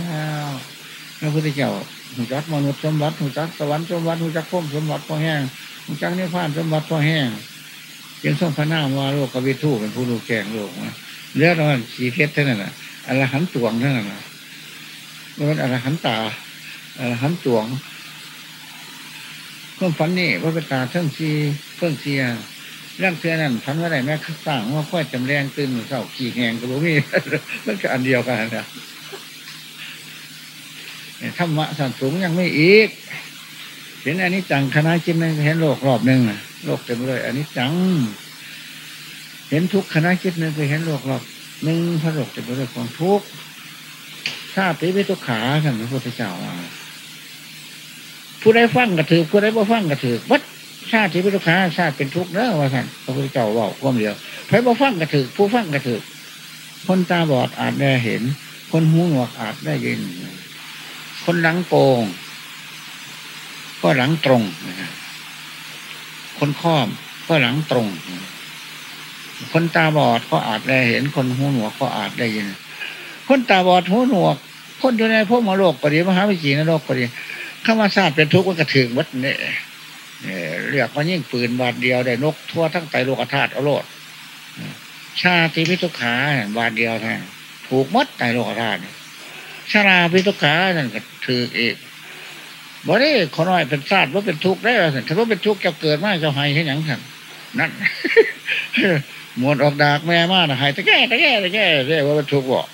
S1: พระพุทธเจ้าหูจักมนุษย์สมบัติหูจักสวรรค์สมบัติหูจักพุ่มสมบัติพอแห้งหูจักนิพพานสมบัติพอแห้งยังส่งพระนามว่าโลกกวิทูเป็นผู้ดูแกงโลกนะเรื่องนั้นสีเพชรเท่านั้นแหละอรหันตวงเท่านั้นแหละมันอรหันตาอรหันตวง เพิ่มฝันนี่ว่าเป็นตาเท่งซีเพิ่งเสียเรื่องเสียนั่นฝันว่าไหนแม่สร้างว่าค่อยจำแรงตื่นเศร้าขี่แหงกระโบมีมันก็อันเดียวกันนะธรรมะสันสูงยังไม่อีก เห็นอันนี้จังคณะจิตนึงเห็นโลกรอบหนึ่งโลกเต็มเลยอันนี้จัง เห็นทุกคณะจิตนึงไปเห็นโลกรอบหนึ่งพระโลกเต็มไปด้วยความทุกข์ชาติวิทุกขาท่านพระพุทธเจ้า ผู้ใดฟังกระถือผู้ใดบ่ฟังกระถือวัดชาติวิทุกขาชาติเป็นทุกข์เนอะว่าท่านพระพุทธเจ้าบอกความเดียวใครบ่ฟังกระถือผู้ฟังกระถือคนตาบอดอาจได้เห็น คนหูหนวกอาจได้ยิน คนหลังโกง ก็หลังตรงคนค้อมก็หลังตรง คนตาบอดก็อาจได้เห็น คนหูหนวกก็อาจได้ยิน คนตาบอดหูหนวก คนอยู่ในพวกมโลกก็ดีมหาวิจีนโลกก็ดี ข้ามาทราบเป็นทุกข์ว่ากระถึงวัดเนี่ยเรียกว่ายิ่งปืนบาดเดียวได้นกทั่วทั้งไตโลกธาตุอโลดชาติพิทุขาบาดเดียวแทนถูกมัดไตโลกธาตุชาราพิทุขานั่นก็ถือเอกบ่ได้ขอน้อยเป็นชาติว่าเป็นทุกข์ได้สิถ้าว่าเป็นทุกข์จะเกิดมาจะหายแค่ยังทันนั่นหมดออกดากแม่มากนะหายตะแก่ตะแก่ตะแก่เรียกว่าเป็นทุกข์บอก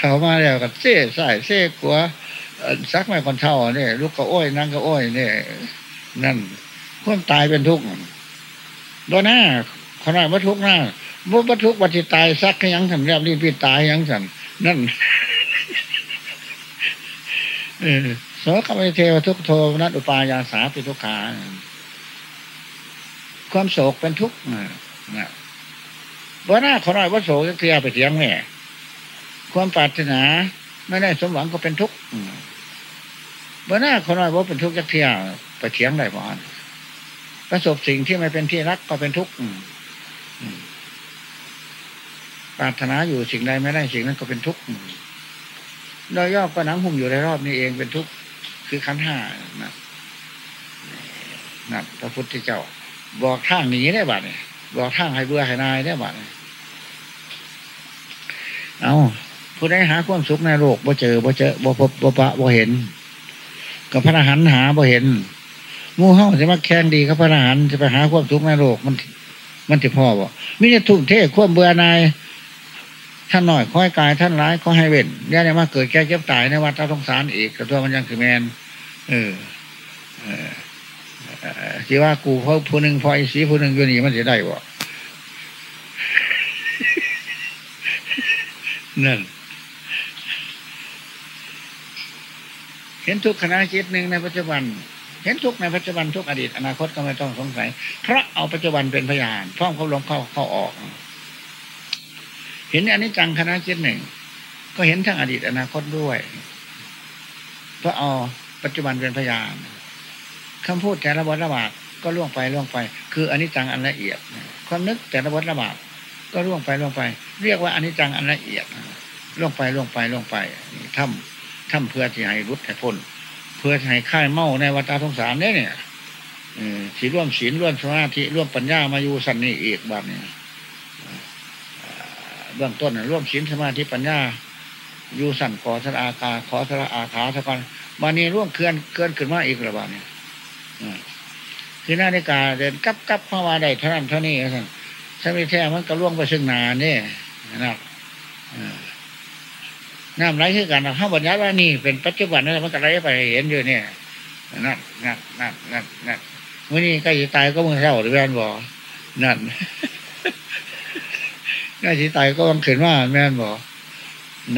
S1: เขามาแล้วก็เซ่ใส่เซ่กัวซักไม่คนเท่าเนี่ยลูกก็โอ้ยนั่งก็โอ้ยเนี่ยนั่นความตายเป็นทุกข์โดนหน้าขอน้อยว่าทุกข์หน้าว่าทุกข์วัติตายซักยังทำเรียบรีบตายยังสันนั่นโสกวิเทวทุกโทนัตอุปายาสาปิทุกขาความโศกเป็นทุกข์นะว่าหน้าขอหน่อยว่าโศกเทียไปเถียงแม่ ความปรารถนา ไม่ได้สมหวังก็เป็นทุกข์ว่าหน้าขอหน่อยว่าเป็นทุกข์จะเทียไปเถียงได้บ้านประสบสิ่งที่ไม่เป็นที่รักก็เป็นทุกข์ปรารถนาอยู่สิ่งใดไม่ได้สิ่งนั้นก็เป็นทุกข์โดยย่อก็นังหุ่มอยู่ในรอบนี้เองเป็นทุกข์คือขันห้านะนะพระพุทธเจ้า บอกทางหนีได้บัดเนี่ยบอกทางให้เบื่อให้นายได้บัดเอา ผู้ใดหาความสุขในโลกบ่เจอบ่เจอบ่พบบ่ปะบ่เห็น กับพระอรหันต์หาบ่เห็นมู่เฮาจะมาแข่งดีกับพระอรหันต์จะไปหาความสุขในโลกมัน มันจะพอบ่มิจะทุ่มเทความเบื่อนายท่านหน่อยค่อยกายท่านร้ายก็ให้เว้นย่าได้มาเกิดแก่เจ็บตายในวัฏสงสารอีกกระตัวมันยังคือแมนเออที่ว่ากูเพราะผู้หนึ่งพออีสีผู้หนึ่งอยู่นี่มันจะได้บ่นั่น เห็นทุกขณะจิตหนึ่งในปัจจุบัน เห็นทุกในปัจจุบันทุกอดีต อนาคตก็ไม่ต้องสงสัย เพราะเอาปัจจุบันเป็นพยานพร้อมเขาลงเข้าเข้าออก เห็นอันนี้จังคณะจิตหนึ่งก็เห็นทั้งอดีตอนาคตด้วยเพราะเอาปัจจุบันเป็นพยานคำพูดแต่ละบทระบาดก็ล่วงไปล่วงไป คืออันนี้จังอันละเอียด ความนึกแต่ละบทระบาดก็ล่วงไปล่วงไป เรียกว่าอนิจจังอันละเอียดล่วงไปล่วงไปล่วงไปนี่ถ้ำ ถ้ำเพื่อที่ให้รุดให้พ้นเพื่อให้ค่ายเมาในวัฏสงสารเนี่ยเนี่ยสีร่วมศีลร่วมสมาธิร่วมปัญญามาอยู่สันนี่อีกแบบนี้เบื้องต้นร่วมศีลสมาธิปัญญาอยู่สั่นขอสระอาคาขอสระอาขาสักวันมานี้ร่วมเคลื่อนเคลื่อนขึ้นมาอีกระบาดเนี่ยคือหน้าฬิกาเดินกับกับเข้ามาได้เท่านั้นเท่านี้สั่นถ้าม่แท้มันก็ล่วงไปซึ่งนานเนี่ยนะ น้ำไหลขึ้นกันนะข้าบัญญัติว่านี่เป็นปัจจุบันนั่นมันก็ไหลไปเห็นอยู่เนี่ยนั่นนั่นนั่นนั่นนั่นมื่อนี้ใกล้จะตายก็มึงเศร้าหรือแม่นบอกนั่นใกล้จะตายก็วังเขินว่าแม่นบอก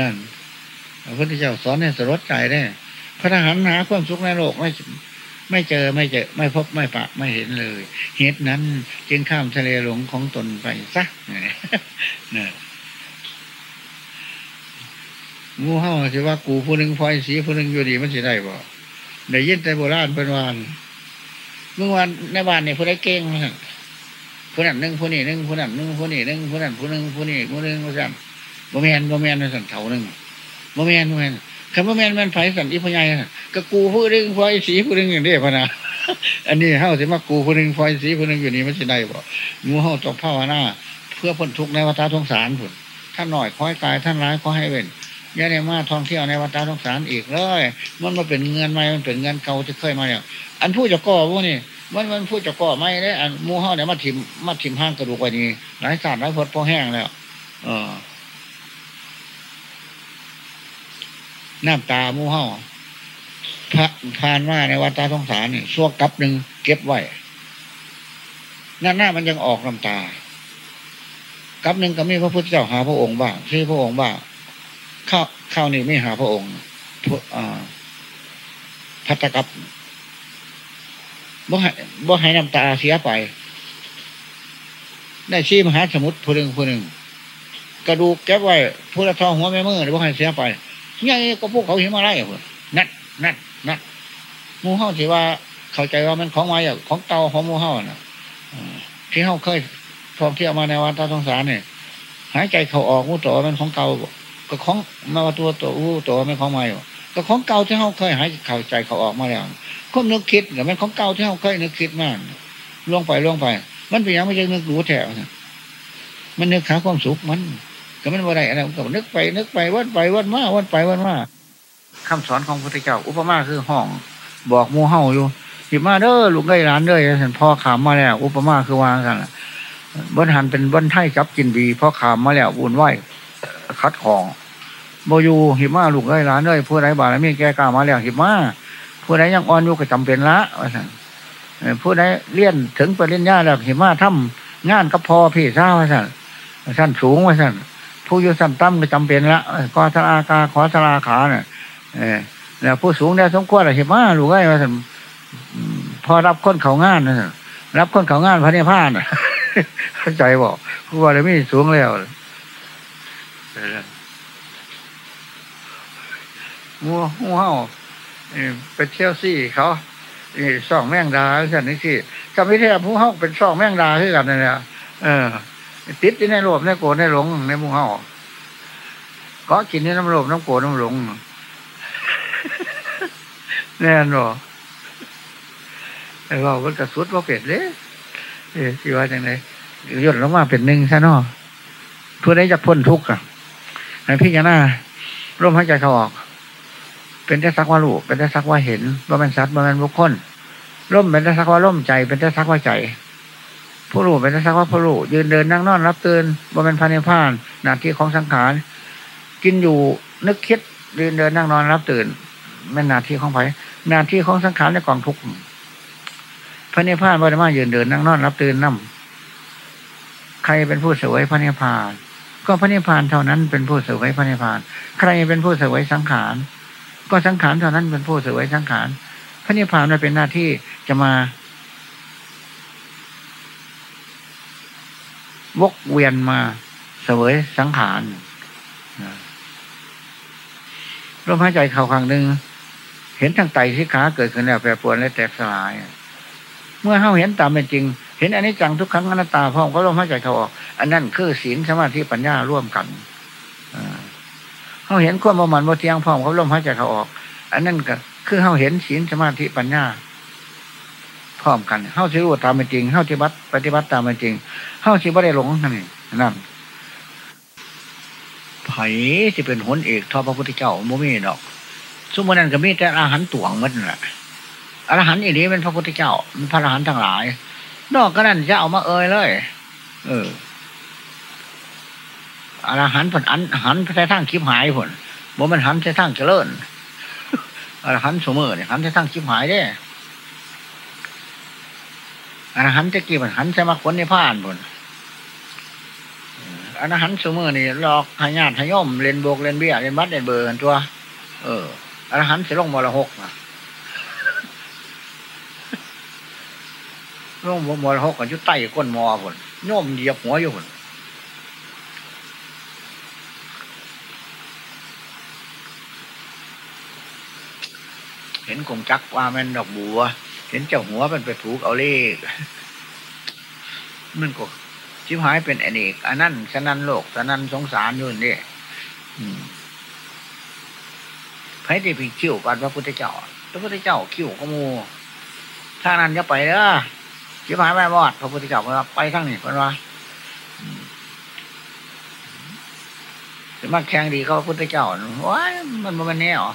S1: นั่นพระพุทธเจ้าสอนให้สลดใจได้พระทหารหาความสุขในโลกไม่ไม่เจอไม่เจอ ไม่พบไม่ปะไม่เห็นเลย เหตุนั้นจึงข้ามทะเลหลงของตนไปซะเนี่ย งูเห่าสิว่ากูผู้หนึ่งพลอยสีผู้หนึ่งอยู่ดีมันสิได้บ่ได้ยินแต่โบราณเป็นวานเมื่อวานในบ้านเนี่ยผู้ใดเก่งผู้นั้นหนึ่งผู้นี้หนึ่งผู้นั้นหนึ่งผู้นี้หนึ่งผู้นั้นผู้หนึ่งผู้นี้ผู้หนึ่งผู้สั่นบ่แมนบ่แมนสั่นเท่าหนึ่งบ่แมนบ่แมนคำว่าแมนแมนไผ่สันอิพยายก็กูผู้หนึ่งพลอยสีผู้หนึ่งอย่างนี้พนะอันนี้เฮาสิมากูผู้หนึ่งพลอยสีผู้หนึ่งอยู่นี่มันสิได้บ่งูเฮาตกภาวนาเพื่อพ้นทุกข์ในวัฏสงสารผุนท่านหน่อยคอยกายท่านร้ายขอให้เว้น ย่าได้มาท่องเที่ยวในวัฏสงสารอีกเลย มันมาเป็นเงินใหม่มันเป็นเงินเก่าที่เคยมาเนี่ยอันผู้จะก่อพวกนี้มันมันผู้จะก่อไม่ได้อันมูเฮาเนี่ยมาถิมมาถิมห้างกระดูกไว้นี่หลายศาสตร์หลายพดพอแห้งแล้ว เออน้ำตามูเฮาพระพานมาในวัฏสงสารนี่ซัวกับหนึ่งเก็บไว้หน้าหน้ามันยังออกน้ำตากับหนึ่งก็มีพระพุทธเจ้าหาพระองค์บ้างชื่พระองค์บ้าง ข้าวข้าวนี่ไม่หาพระองค์พัตกับบ่ให้บ่ให้น้ำตาเสียไป ได้ชี้มหาสมุทรผู้หนึ่งผู้หนึ่ง กระดูกแก้ไว้ผู้ละทองหัวแม่มือบ่ให้เสียไปยังก็พวกเขาเห็นมาไล่เหรอนั่นนั่นนั่นมูเห่าที่ว่า เข้าใจว่ามันของมาอย่างของเตาของมูเห่าน่ะที่เห่าเคยท่องเที่ยวมาในวัดตาสงสารเนี่ยหายใจเขาออกมูตัวมันของเก่า ก็ของมาว่าตัวตัวอู้ตัวไม่ของใหม่ก็ของเก่าที่เขาเคยหายเข้าใจเขาออกมาแล้วก็นึกคิดแต่มันของเก่าที่เขาเคยนึกคิดมากล่วงไปล่วงไป มันเป็นยังไม่ใช่นึกรู้แถวมันนึกหาความสุขมันก็มันว่าไรอะไรก็นึกไปนึกไปวัดไปวัดมาวัดไปวัดมาคำสอนของพระพุทธเจ้า อุปมาคือห้อง บอกมูเฮาอยู่หิมาเด้อลูกได้ร้านเด้อเห็นพ่อขามมาแล้ว อุปมาคือวางกันบนหันเป็นบนไทยจับกินดีพ่อขามมาแล้ววุ่นไหวคัดของ โมยูหิมาลูกได้ร้านเลยผู้ใดบาลมีแก่กล้ามาแล้วหิมาผู้ใดยังอ่อนอยู่ก็จำเป็นละผู้ใดเลี้ยนถึงปริญญาแล้วหิมาทำงานก็พอพี่เศร้าว่าสั่นสั่นสูงว่าสั่นผู้อยู่สั่นต่ำก็จำเป็นละกอสลากาขอสลาขาเนี่ยแล้วผู้สูงได้สมควรหิมาลูกได้ว่าสั่นพอรับคนเขางานนะรับคนเขางานพระเนพานเข้าใจบอกผู้ว่าเลยไม่สูงแล้ว มัวหัวเห่าไปเที่ยวซี่เขาส่องแมงดาสันนี่สิกับไม่แท้ผู้เห่าเป็นส่องแมงดาคือกันนี่แหละเออ ติดในโลภในโกรธในหลงในมูเห่าก็กินในน้ำโลภน้ำโกรธน้ำหลงแน่นหรอไอ้ว่ามันกระสุดว่าเป็ดเลยเออที่ว่าอย่างไรย่นลงมาเป็นหนึ่งใช่นาะเพื่อได้จะพ้นทุกข์อะไอพี่ยานาร่วมหายใจเขาออก เป็นแต่สักว่ารู้เป็นแต่สักว่าเห็นว่ามันสัตว์ว่ามันบุคคลร่มเป็นแต่สักว่าร่มใจ เป็นแต่สักว่าใจ ผู้รู้เป็นแต่สักว่าผู้รู้ยืนเดินนั่งนอนรับตื่นว่ามันพันในผ่านหน้าที่ของสังขาร กินอยู่นึกคิดยืนเดินนั่งนอนรับตื่นเป็นหน้าที่ของไผ่หน้าที่ของสังขารในกองทุกข์พระนิพพานว่ามายืนเดินนั่งนอนรับตื่นนั่มใครเป็นผู้เสวยพระนิพพานก็พระนิพพานเท่านั้นเป็นผู้เสวยพระนิพพาน ใครเป็นผู้เสวยสังขาร ก็สังขารเท่านั้นเป็นผู้เสวยสังขารพระนิพพานมันเป็นหน้าที่จะมาวกเวียนมาเสวยสังขารลมหายใจเข้าครั้งหนึ่งเห็นทางไตที่ขาเกิดขึ้นแล้วแปรปรวนและแตกสลาย เมื่อเฮาเห็นตามเป็นจริง เห็นอันนี้จังทุกครั้งอนัตตาพร้อมก็ลมหายใจเขาออก อันนั้นคือศีลสมาธิปัญญาร่วมกัน เขาเห็นความประมาณว่าเทียงพร้อมเขาลมหายใจเขาออก อันนั้นก็คือเขาเห็นศีลสมาธิปัญญาพร้อมกันเขาสิรู้ตามเป็นจริงเขาปฏิบัติปฏิบัติตามเป็นจริงเขาสิบ่ได้หลงนั่นนี่นั่นไผ่ที่เป็นหนเอกทอพระพุทธเจ้าโมมีดอกสมมตินั้นก็มีแต่อาหารตวงมันแหละอรหันต์อีนี้เป็นพระพุทธเจ้ามันพระอรหันต์ทั้งหลาย นอกก็นั่นจะเอามาเอ่ยเลย เออ อรหันต์ผลอันหันไปทางคิบหายผลบ่มันหันไปทางเจริญอรหันต์สมอเนี่ยหันไปทางคิบหายได้อรหันต์จะกี่มันหันใส่มาคนในผ่านผลอรหันต์สมอนี่หลอกหายาดหายอมเล่นโบกเล่นเบี้ยเล่นบัตรเล่นเบอร์กันตัว เอออรหันต์เสลงมรหกนะลงมรหกกันยุใต้ก้นมอผลโยมเหยียบหัวอยู่ผล ห็นกงจักว่ามันดอกบัว เห็นเจ้าหัวมันไปถูกเอาเลข มันก็ชิบหายเป็นอเนกอันนั้นสนันโลกสนันสงสารอยู่นี่พระที่พิคิ้วกันพระพุทธเจ้า พระพุทธเจ้าคิ้วก็มูถ้านั้นจะไปเด้อชิบหายไม่บอด พระพุทธเจ้าก็ไปทั้งนี้เพ็นว่าจะมาแข่งดีเขาพระพุทธเจ้าว้ามันมันแน่หรอ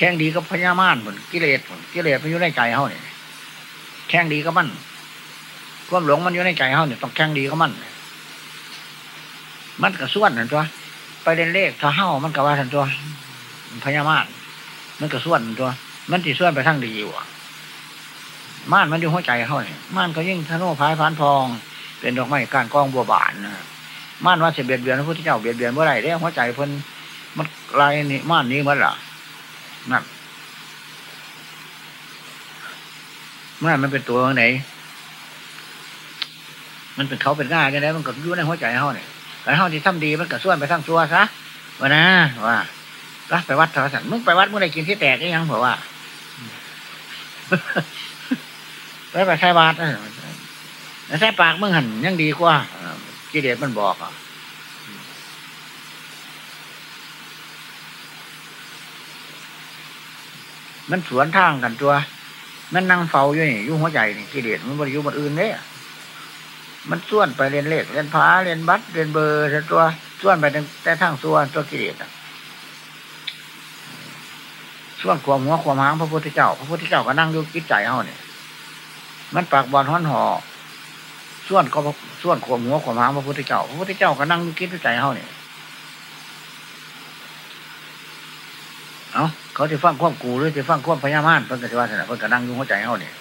S1: ข่งดีก็พญามารหมดกิเลสหมดกิเลสมันอยู่ในใจเขาเนี่ยแข่งดีก็มันความหลงมันอยู่ในใจเขาเนี่ยต้องแข่งดีก็มัน มันกระส่วนนั่นตัวไปเล่นเลขถ้าเฮ้ามันก็ว่าทันตัวพญามารมันกระส่วนตัว มันติส่วนไปทั้งดีอยู่ม่านมันอยู่หัวใจเขาเนี่ยม่านก็ยิ่งทะโนพายพานพอง เป็นดอกไม้การกองบัวบานนะม่านว่าจะเบียดเบียนพระพุทธเจ้าเบียดเบียนเมื่อไรเด้หัวใจเพิ่นมันลายนี่ม่านนี้มันล่ะ นั่นม่านมันเป็นตัวไหน มันเป็นเขาเป็นง่ายกันได้มันก็อยู่ในหัวใจเขาเนี่ยแต่เขาที่ทำดีมันก็ส่วนไปทั้งตัวซะว่านะว่าก็ไปวัดทรสันมึงไปวัดมึงได้กินที่แตกยังเผื่อว่าไปไปใช้บาตรใช้ปากมึงหันยังดีกว่ากิเลสมันบอกอะ มันสวนทางกันตัว มันนั่งเฝ้าอยู่นี่ยุ่หัวใจนี่กิเลสมันบริยุบนอื่นเนี่ยมันส่วนไปเรียนเลขเรียนพาเรียนบัตรเรียนเบอร์ตัวส่วนไปแต่ทางส่วนตัวกิเลสส่วนความหัวความหางพระพุทธเจ้า พระพุทธเจ้าก็นั่งดูคิดใจเขาเนี่ยมันปากบอลห้อนห่อส่วนก็ส่วนความหัวความหางพระพุทธเจ้า พระพุทธเจ้าก็นั่งดูคิดใจเขาเนี่ยเอา เขาจะฟังความกูหรือจะฟังความพญามารเพิ่นก็จะว่าสนะเพิ่นก็นั่งดูหัวใจเขาเนี่ย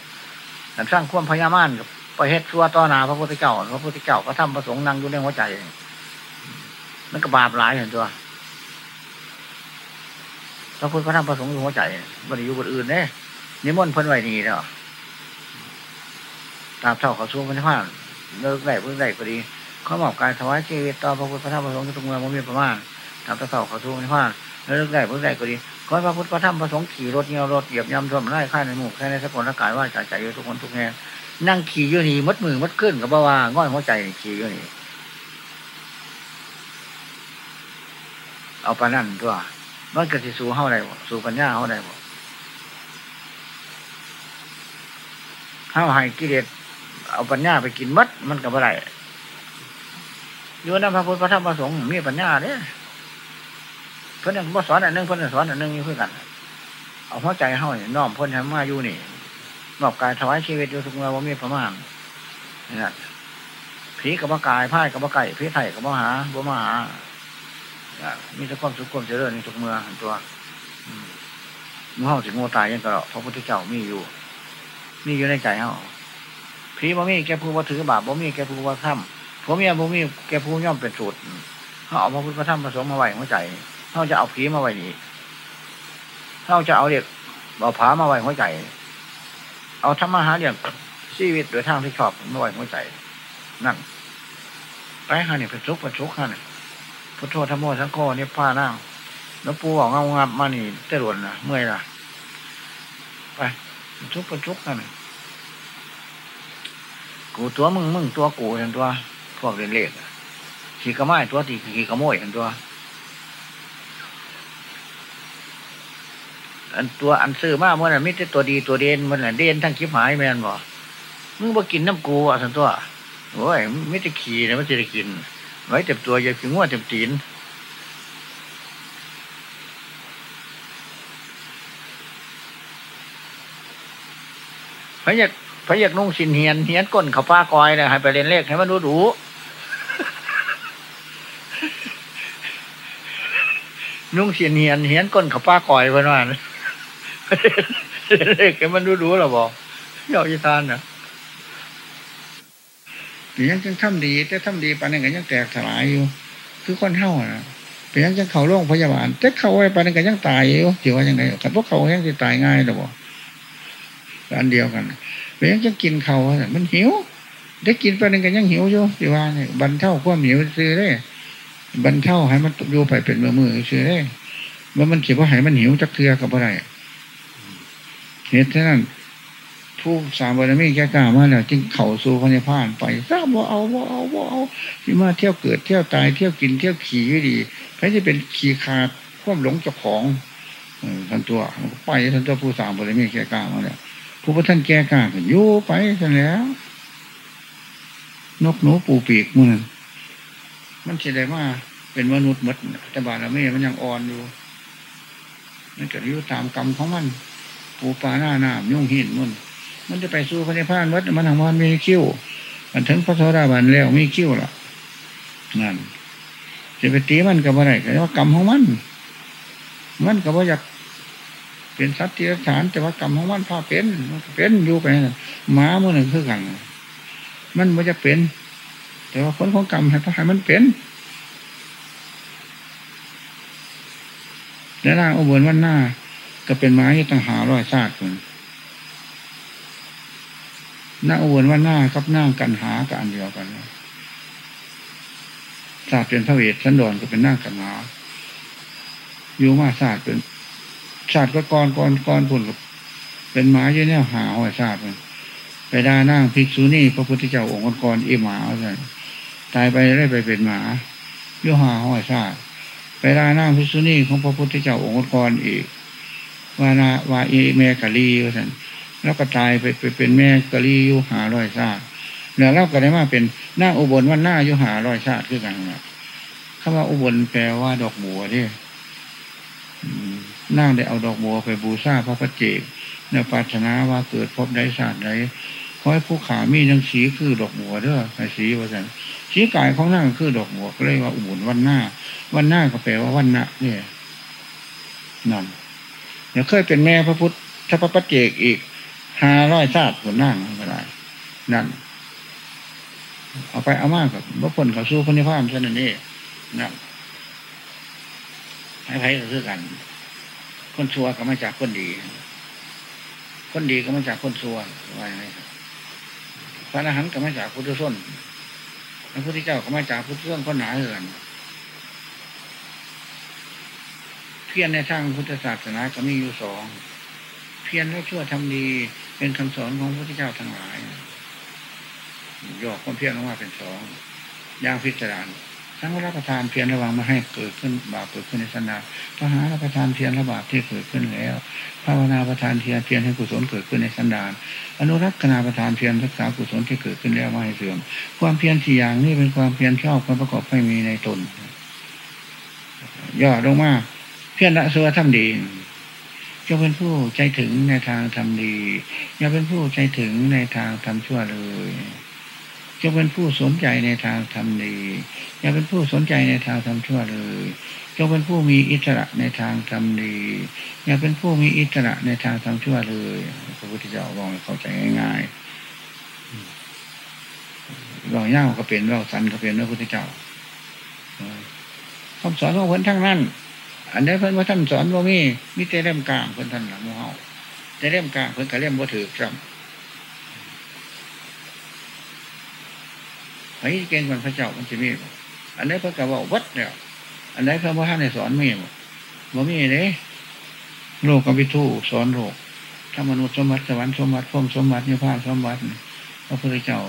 S1: แต่สร้างความพญามารไปเฮ็ดชั่วต่อหนาพระพุทธเจ้าพระพุทธเจ้าก็ทำประสงค์นั่งอยู่ในหัวใจมันก็บาปหลายเห็นตัวพระพุทธพระธรรมพระสงฆ์อยู่หัวใจบริยุบทอื่นเนี่ยนิมนต์เพิ่นไว้นี่เนาะตามเท่าเขาสู้มันพลาดเลิกได้เพิ่งได้ก็ดีเขาบอกการถวายชีวิตต่อพระพุทธพระธรรมพระสงฆ์ทุกเมืองมันมีประมาณตามเท่าเขาสู้มันพลาดเลิกได้เพิ่งได้ก็ดี ขอพระพุทธพระธรรมพระสงฆ์ขี่รถเงี้ยรถเหยียบย่ำท่วมไร่ข้าในหมู่แค่ในสกุลร่างกายว่าใจใจอยู่ทุกคนทุกแห่งนั่งขี่อยู่นี่มัดมือมัดขึ้นกับบ่าว่าง่อยหัวใจขี่อยู่นี่เอาไปนั่นตัวมันก็สิสู่เฮาได้บ่สู่ปัญญาเฮาได้บ่เฮาให้กิเลสเอาปัญญาไปกินมัดมันก็บ่ได้อยู่ในพระพุทธพระธรรมพระสงฆ์มีปัญญาเด้ เพิ่อนบ่สอนอันนึงเพิ่อนสอนอันนึงอยู่เพื่อกัน เอาหัวใจเฮาเนี่ยน้อมเพิ่นทำมาอยู่นี่นอกกายถวายชีวิตอยู่ทุกเมื่อว่ามีประมาณนี่ผีกับกายพ่ายกับไก่ผีไถ่กับมหาบ่มหามีแต่ความสุขความเจริญในทุกเมื่อตัวมือเฮาสิโง่ตายยังกระเพราะพุทธเจ้ามีอยู่ มีอยู่ในใจเฮาผีบ่มีแกผู้บ่าถือบาปบ่มีแกผู้บ่าทำผมมีบ่มีแกผู้ย่อมเป็นสูตรเขาเอาพระพุทธธรรมผสมมาไว้หัวใจ เขาจะเอาผีมาไว้นี่เขาจะเอาเด็กเอาผามาไว้หัวใจ เอาธรรมะหาเรื่องชีวิตโดยทางที่ชอบมาไว้หัวใจ นั่นไปหาเนี่ยเป็นทุกข์เป็นทุกข์ฮะเนี่ยพุทโธธรรมโมสังโฆนี่ยผ้าหนั่งแล้วปูบอกเงางับมานี่เตรวนนะเมื่อยละไปทุกข์เป็นทุกข์กันกูตัวมึงมึงตัวกูเห็นตัวพวกเรียนเลขขี่กระไม้ตัวตีขี่กระโมยเห็นตัว อันตัวอันซื้อมาเมื่อนั้นมิตรตัวดีตัวเด่นมันน่ะเด่นทั้งคลิปหายแมนบ่มึงบ่กินน้ำกูอะสันตัวโอ้ยม่จะขี่นะไม่จะได้กิน ไว้เต็มตัวอย่าขี้ง่วเต็มตีนพระยากพระยากนุ่งสินเฮียนเฮียนก้นเขาป้ากอยนะให้ไปเรียนเลขให้มันรู้ดูนุ่งสินเฮียนเฮียนก้นเขาป้ากอยไปหน่อย เรียนเลขมันรู้ดูหรอบอกเจ้าอีทานนะยังจังทำดี แต่ทำดีปานนั้นก็ยังแตกสลายอยู่ คือคนเท่านะเป็นยังจังเขาโรงพยาบาลแต่เขาไว้ปานนั้นก็ยังตายอยู่ถือว่ายังไงกับพวกเขายังจะตายง่ายหรอบอกอันเดียวกันเป็นยังจะกินเขามันหิวได้กินไปหนึ่งกันยังหิวอยู่ที่ว่าเนี่ยบรรเทาความหิวซื้อได้บรรเทาให้มันอยู่ไปเป็นมือมือซื้อได้เมื่อมันเขียนว่าให้มันหิวจักเทือกับอะไร เหตุฉะนั้นผู้สามบารมีแก่กล้ามาแล้วจึงเข่าสู่พระนิพพานไปทราบว่าเอาว่าเอาว่าเอาที่มาเที่ยวเกิดเที่ยวตายเที่ยวกินเที่ยวขี่ก็ดีใครจะเป็นขี่ขาดความหลงเจ้าของท่านตัวไปท่านตัวผู้สามบารมีแก่กล้ามาแล้วผู้พระท่านแก่กล้าก็ยู่ไปซะแล้ว นกหนูปูปีกมือมันเฉลยว่าเป็นมนุษย์มดแต่บาลเมมันยังอ่อนอยู่มันเกิดอยู่ตามกรรมของมัน ปูปลาหน้าหนามยุ่งหินมันมันจะไปสู่พระนิพพานวัดมันทางวันมีคิ้วมันถึงพระโสดาบันแล้วมีคิ้วละนั่นจะไปตีมันกับอะไรก็ว่ากรรมของมัน มันก็ว่าอยากเป็นสัตว์ที่ฐานแต่ว่ากรรมของมันพาเป็นเป็นอยู่ไปหมาเมื่อหนึ่งคือกันมันไม่จะเป็น แต่ว่าผลของกรรมให้พระให้มันเป็นและนางอุบลวันหน้า ก็เป็นไม้ต่างหาร้อยชาติคนนาอุบลวันหน้ากับหน้ากันหากันเดียวกันศาสตร์เป็นพระเวทสันดอนก็เป็นหน้ากันหาอยู่มาศาสตร์เป็นศาสตร์ก็กรกรกรผลเป็นไม้ยี่เนี่ยหาหอยศาสตร์มันไปด่านั่งภิกษุนี่พระพุทธเจ้าองค์กรเอหมาใช่ตายไปได้ไปเป็นหมาย่หาห้อยซาไปด่านั่งภิกษุนี่ของพระพุทธเจ้าองค์กรอีก วานาวาเอเมกะลีว่าท่านแล้วก็ตายไปไปเป็นแม่กะลีอยู่หาร้อยซาติแล้วเราก็ได้มาเป็นนั่งอุบลวันหน้าอยู่หาร้อยซาติคือกันนะคำว่าอุบลแปลว่าดอกบัวเนี่ยนั่งได้เอาดอกบัวไปบูชาพระพเจกในปรารถนาว่าเกิดพบได้ศาสตร์ใดขอให้ผู้ขามีนังสีคือดอกบัวเด้อไอ้สีว่าสันสีกายของนั่งคือดอกบัวก็เลยว่าอุบุญวันหน้า วันหน้าก็แปลว่าวันนะเนี่ยนั่น เดี๋ยวเคยเป็นแม่พระพุทธพระปัจเจกอีกหาร้อยชาติคนนั่งก็ได้นั่น เอาไปเอามากกับว่าคนเขาสู้พระนิพพานเท่านั้นเองนั่นให้ไพ่ก็คือกัน คนชั่วก็มาจากคนดี คนดีก็มาจากคนชั่วว่าอย่างไรพระอรหันต์ก็มาจากพุทธส้นพระพุทธเจ้าก็มาจากพุทธส้นคนหนาเหือน เพียรในทางพุทธศาสนาก็มีอยู่สอง เพียรและชั่วทำดี เป็นคำสอนของพระพุทธเจ้าทั้งหลายยอกความเพียรออกมาเป็นสองอย่างพิจารณาทั้งรับประทานเพียรระวังมาให้เกิดขึ้นบาปเกิดขึ้นในสันดานพระหารับประทานเพียรระบาปที่เกิดขึ้นแล้วภาวนาประทานเพียรเพียรให้กุศลเกิดขึ้นในสันดานอนุรักษณาประทานเพียรรักษากุศลที่เกิดขึ้นแล้วไม่ให้เสื่อม ความเพียรสี่อย่างนี้เป็นความเพียรชอบความประกอบไม่มีในตนย่อลงมา พียรละสัวทำดีจะเป็นผู้ใจถึงในทางทำดี อย่าเป็นผู้ใจถึงในทางทำชั่วเลยจงเป็นผู้สนใจในทางทำดี อย่าเป็นผู้สนใจในทางทำชั่วเลยจงเป็นผู้มีอิสระในทางทำดี อย่าเป็นผู้มีอิสระในทางทำชั่วเลยพระพุทธเจ้าบอกเข้าใจง่ายๆเราเย่าก็เป็นเราสันก็เป็นพระพุทธเจ้าคำสอนของเพื่นทั้งนั้น อันนี้เพื่อนว่าท่านสอนว่ามีมีแต่เล่มกลางเพื่อนท่านหลังมูเฮาแต่เล่มกลางเพื่อนกับเล่มบ่าถือครับไอ้เก่งกว่าพระเจ้ามันจะมีอันนี้เพระกว่าวัดเนี่ยอันนี้เพระพุทธในสอนมีบ่มีเลยโลกกับวิทูสอนโลกถ้ามนุษย์สมบัติสวรรค์สมบัติพรมสมบัตินิพพานสมบัติพระพุทธเจ้า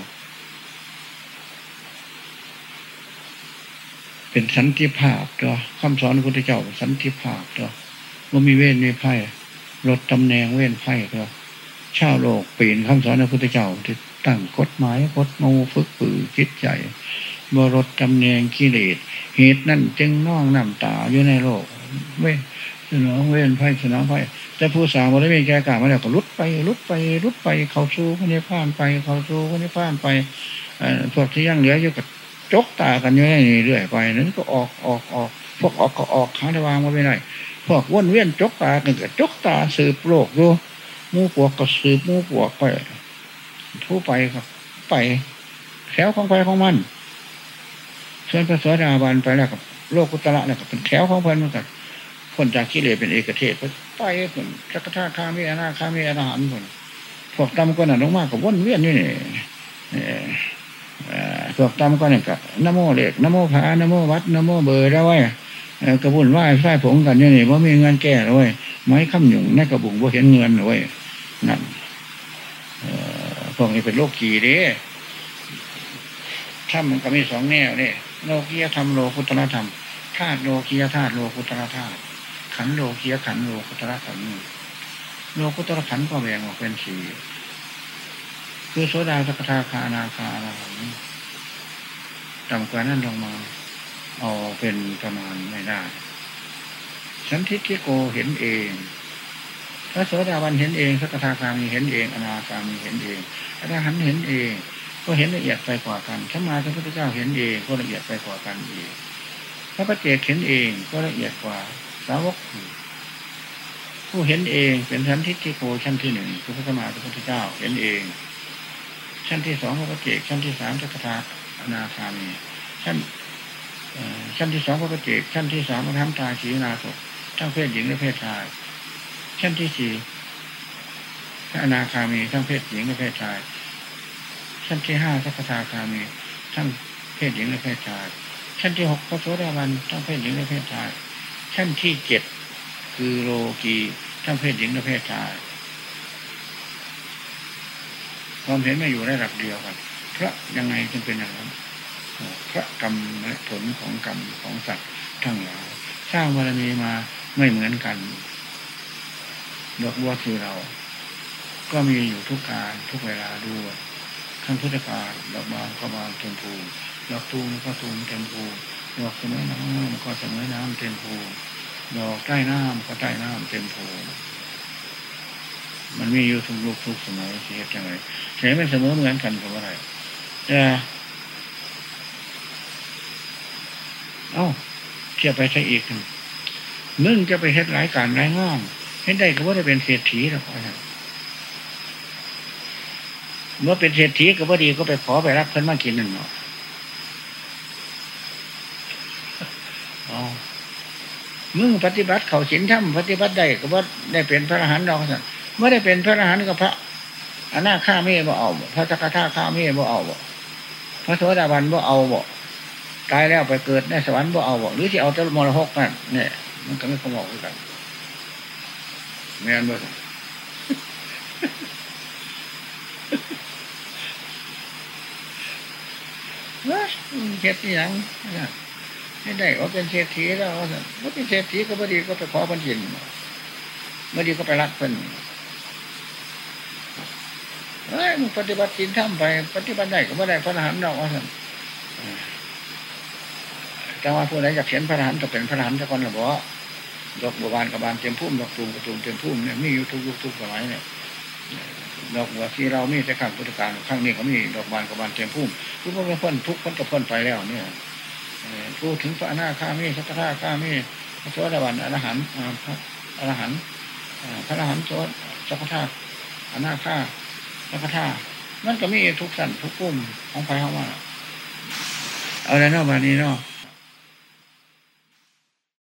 S1: เป็นสันติภาพตัวคำสอนพระพุทธเจ้าสันติภาพตัวว่ามีเว้นมีไพ่ลดตำแหน่งเว้นไพ่ตัวชาวโลกเปลี่ยนคำสอนพระพุทธเจ้าที่ตั้งกฎหมายกฎมูฝึกปือจิตใจบรดตำแหน่งกิเลสเหตุนั่นจึงน้องน้ำตาอยู่ในโลกเว้นสนองเว้นไพ่สนองไพ่แต่ผู้สาวบริเวณแก่กามาแล้วก็ลุดไปลุดไปลุดไปเขาสู้คนนี้ผ่านไป เขาสู้คนนี้ผ่านไปพวกที่ยังเหลืออยู่กับ จกตากันอยู่นี่เรื่อยไปนั้นก็ออกออกออกพวกออกก็ออกหาทวางมาไม่ได้พวกว่นเวียนจกตากันก็จกตาสืบโลกอยู่มูปวกก็สืบมูปวกไปทู่ไปครับ ไปแถวของไปของมันส่วนพระสวัสดาบันไปแล้วกับโลกุตระเนี่ยก็เป็นแถวของเพิ่นเหมือนกันคนจากกิเลสเป็นเอกเทศไปผลสักท่าข้ามีอนาข้ามีอนาหันผลพวกตำก็หนาลงมากกับว่นเวียนนี่นี่ พวกตำก็เนี่ยกันโมเล็กนโมพานโมวัดนโมเบอร์ได้ไว้กระบุนไหว้ไฟผงกันเนี่นี่ว่ามีเงินแก่เลยไม้ข้ามหยุ่งในกระบุงว่าเห็นเงินเลยนั่นพวกนี้เป็นโรคกีเด้ถ้ามันก็มีสองแนวเนี่ยโลกียธรรมโลกุตรธรรมธาตุโลกียธาตุโลกุตรธาตุขันโลกียขันโลกุตรขันโลกุตรขันก็แบ่งออกเป็นสี่คือโสดาสกทาคานาคานาหัน ต่ำกว่านั้นลงมา เอาเป็นประมาณไม่ได้ สันทิฏฐิโกเห็นเอง พระโสดาบันเห็นเองสกทาคามีเห็นเองอนาคามีเห็นเองอรหันเห็นเอง ก็เห็นละเอียดไปกว่ากันขมาพระพุทธเจ้าเห็นเองก็ละเอียดไปกว่ากันอีกพระปเจกเห็นเองก็ละเอียดกว่าสาวกผู้เห็นเองเป็นชั้นทิฏฐิโกชั้นที่หนึ่งคือพระสมมาพระพุทธเจ้าเห็นเอง ชั้นที่สองพระปเจกชั้นที่สามพระกทา อนาคามีชั้นชั้นที่สองพระปเจกชั้นที่สามพระธรรมตาชีนาศทั้งเพศหญิงและเพศชาย ชั้นที่สี่พระอนาคามีทั้งเพศหญิงและเพศชาย ชั้นที่ห้าพระกทาคามีทั้งเพศหญิงและเพศชาย ชั้นที่หกพระโสดาบันทั้งเพศหญิงและเพศชาย ชั้นที่เจ็ดคือโลกีทั้งเพศหญิงและเพศชายความเห็นไม่อยู่ในระดับเดียวกันพระยังไงจึงเป็นอย่างนั้น พระกรรมและผลของกรรมของสัตว์ทั้งหลายสร้างบารมีมาไม่เหมือนกันดอกบัวคือเรา ก็มีอยู่ทุกการทุกเวลาด้วยขั้นพุทธการดอกบานก็บานเต็มภูดอกตูมก็ตูมเต็มภูดอกเสมอน้ำก็เสมอน้ำเต็มภูดอกใต้น้ำก็ใต้น้ำเต็มภูมันมีอยู่ทุกลูกทุกสมัยเสียจังไรเสียไม่เสมอเหมือนกันกับอะไรแต่ เอ้าเทียบไปใช่อีกมึงจะไปเฮ็ดรายการรายงานเฮ็ดได้ก็ว่าได้เป็นเศรษฐีหรอกนะเมื่อเป็นเศรษฐีก็พอดีก็ไปขอไปรับเพิ่นมากินหนั่นเนาะมึงปฏิบัติเขาศีลธรรมปฏิบัติได้ก็ว่าได้เป็นพระอรหันต์ดอกสันเมื่อได้เป็นพระอรหันต์ก็พระอนาข้ามีบ่เอาพระจักรท่าข้ามีบ่เอาบ่พระโสดาบันบ่เอาบ่ ตายแล้วไปเกิดในสวรรค์บ่เอาบ่หรือที่เอาแต่มรหกนั่นเนี่ยมันก็ไม่ขโมยกันแม่นบ่เฮ้ยเฮ็ดยังไม่ได้ว่าเป็นเศรษฐีแล้วว่าเป็นเศรษฐีก็พอดีก็ไปขอพันยินเมื่อดีก็ไปรักเพิ่นเฮ้ยมึงปฏิบัติศีลทำไป ปฏิบัติได้ก็ไม่ได้พระอรหันต์ดอกว่าสั่น แต่ว่าผู้ใดอยากเขียนพระอรหันต์ก็เป็นพระอรหันต์ตะกอนละบ่ดอกบัวบานกับบานเต็มพุ่มดอกตูมกระตูมเต็มพุ่มเนี่ยมีอยู่ทุกยุคทุกสมัยเนี่ยดอกบัวที่เรามีแต่ข้างพุทธการข้างนี้เขามีดอกบานกับบานเต็มพุ่มทุกคนก็พ้นทุกคนก็พ้นไปแล้วเนี่ยพูดถึงพระอนาคามีพระตถาคามีพระโสดาบันอรหันต์พระอรหันต์พระอรหันต์โสสัพพะอนาคาสัพพะมันก็มีทุกสันทุกกลุ่มของไฟเข้ามาเอาแล้วเนาะบานนี้เนาะ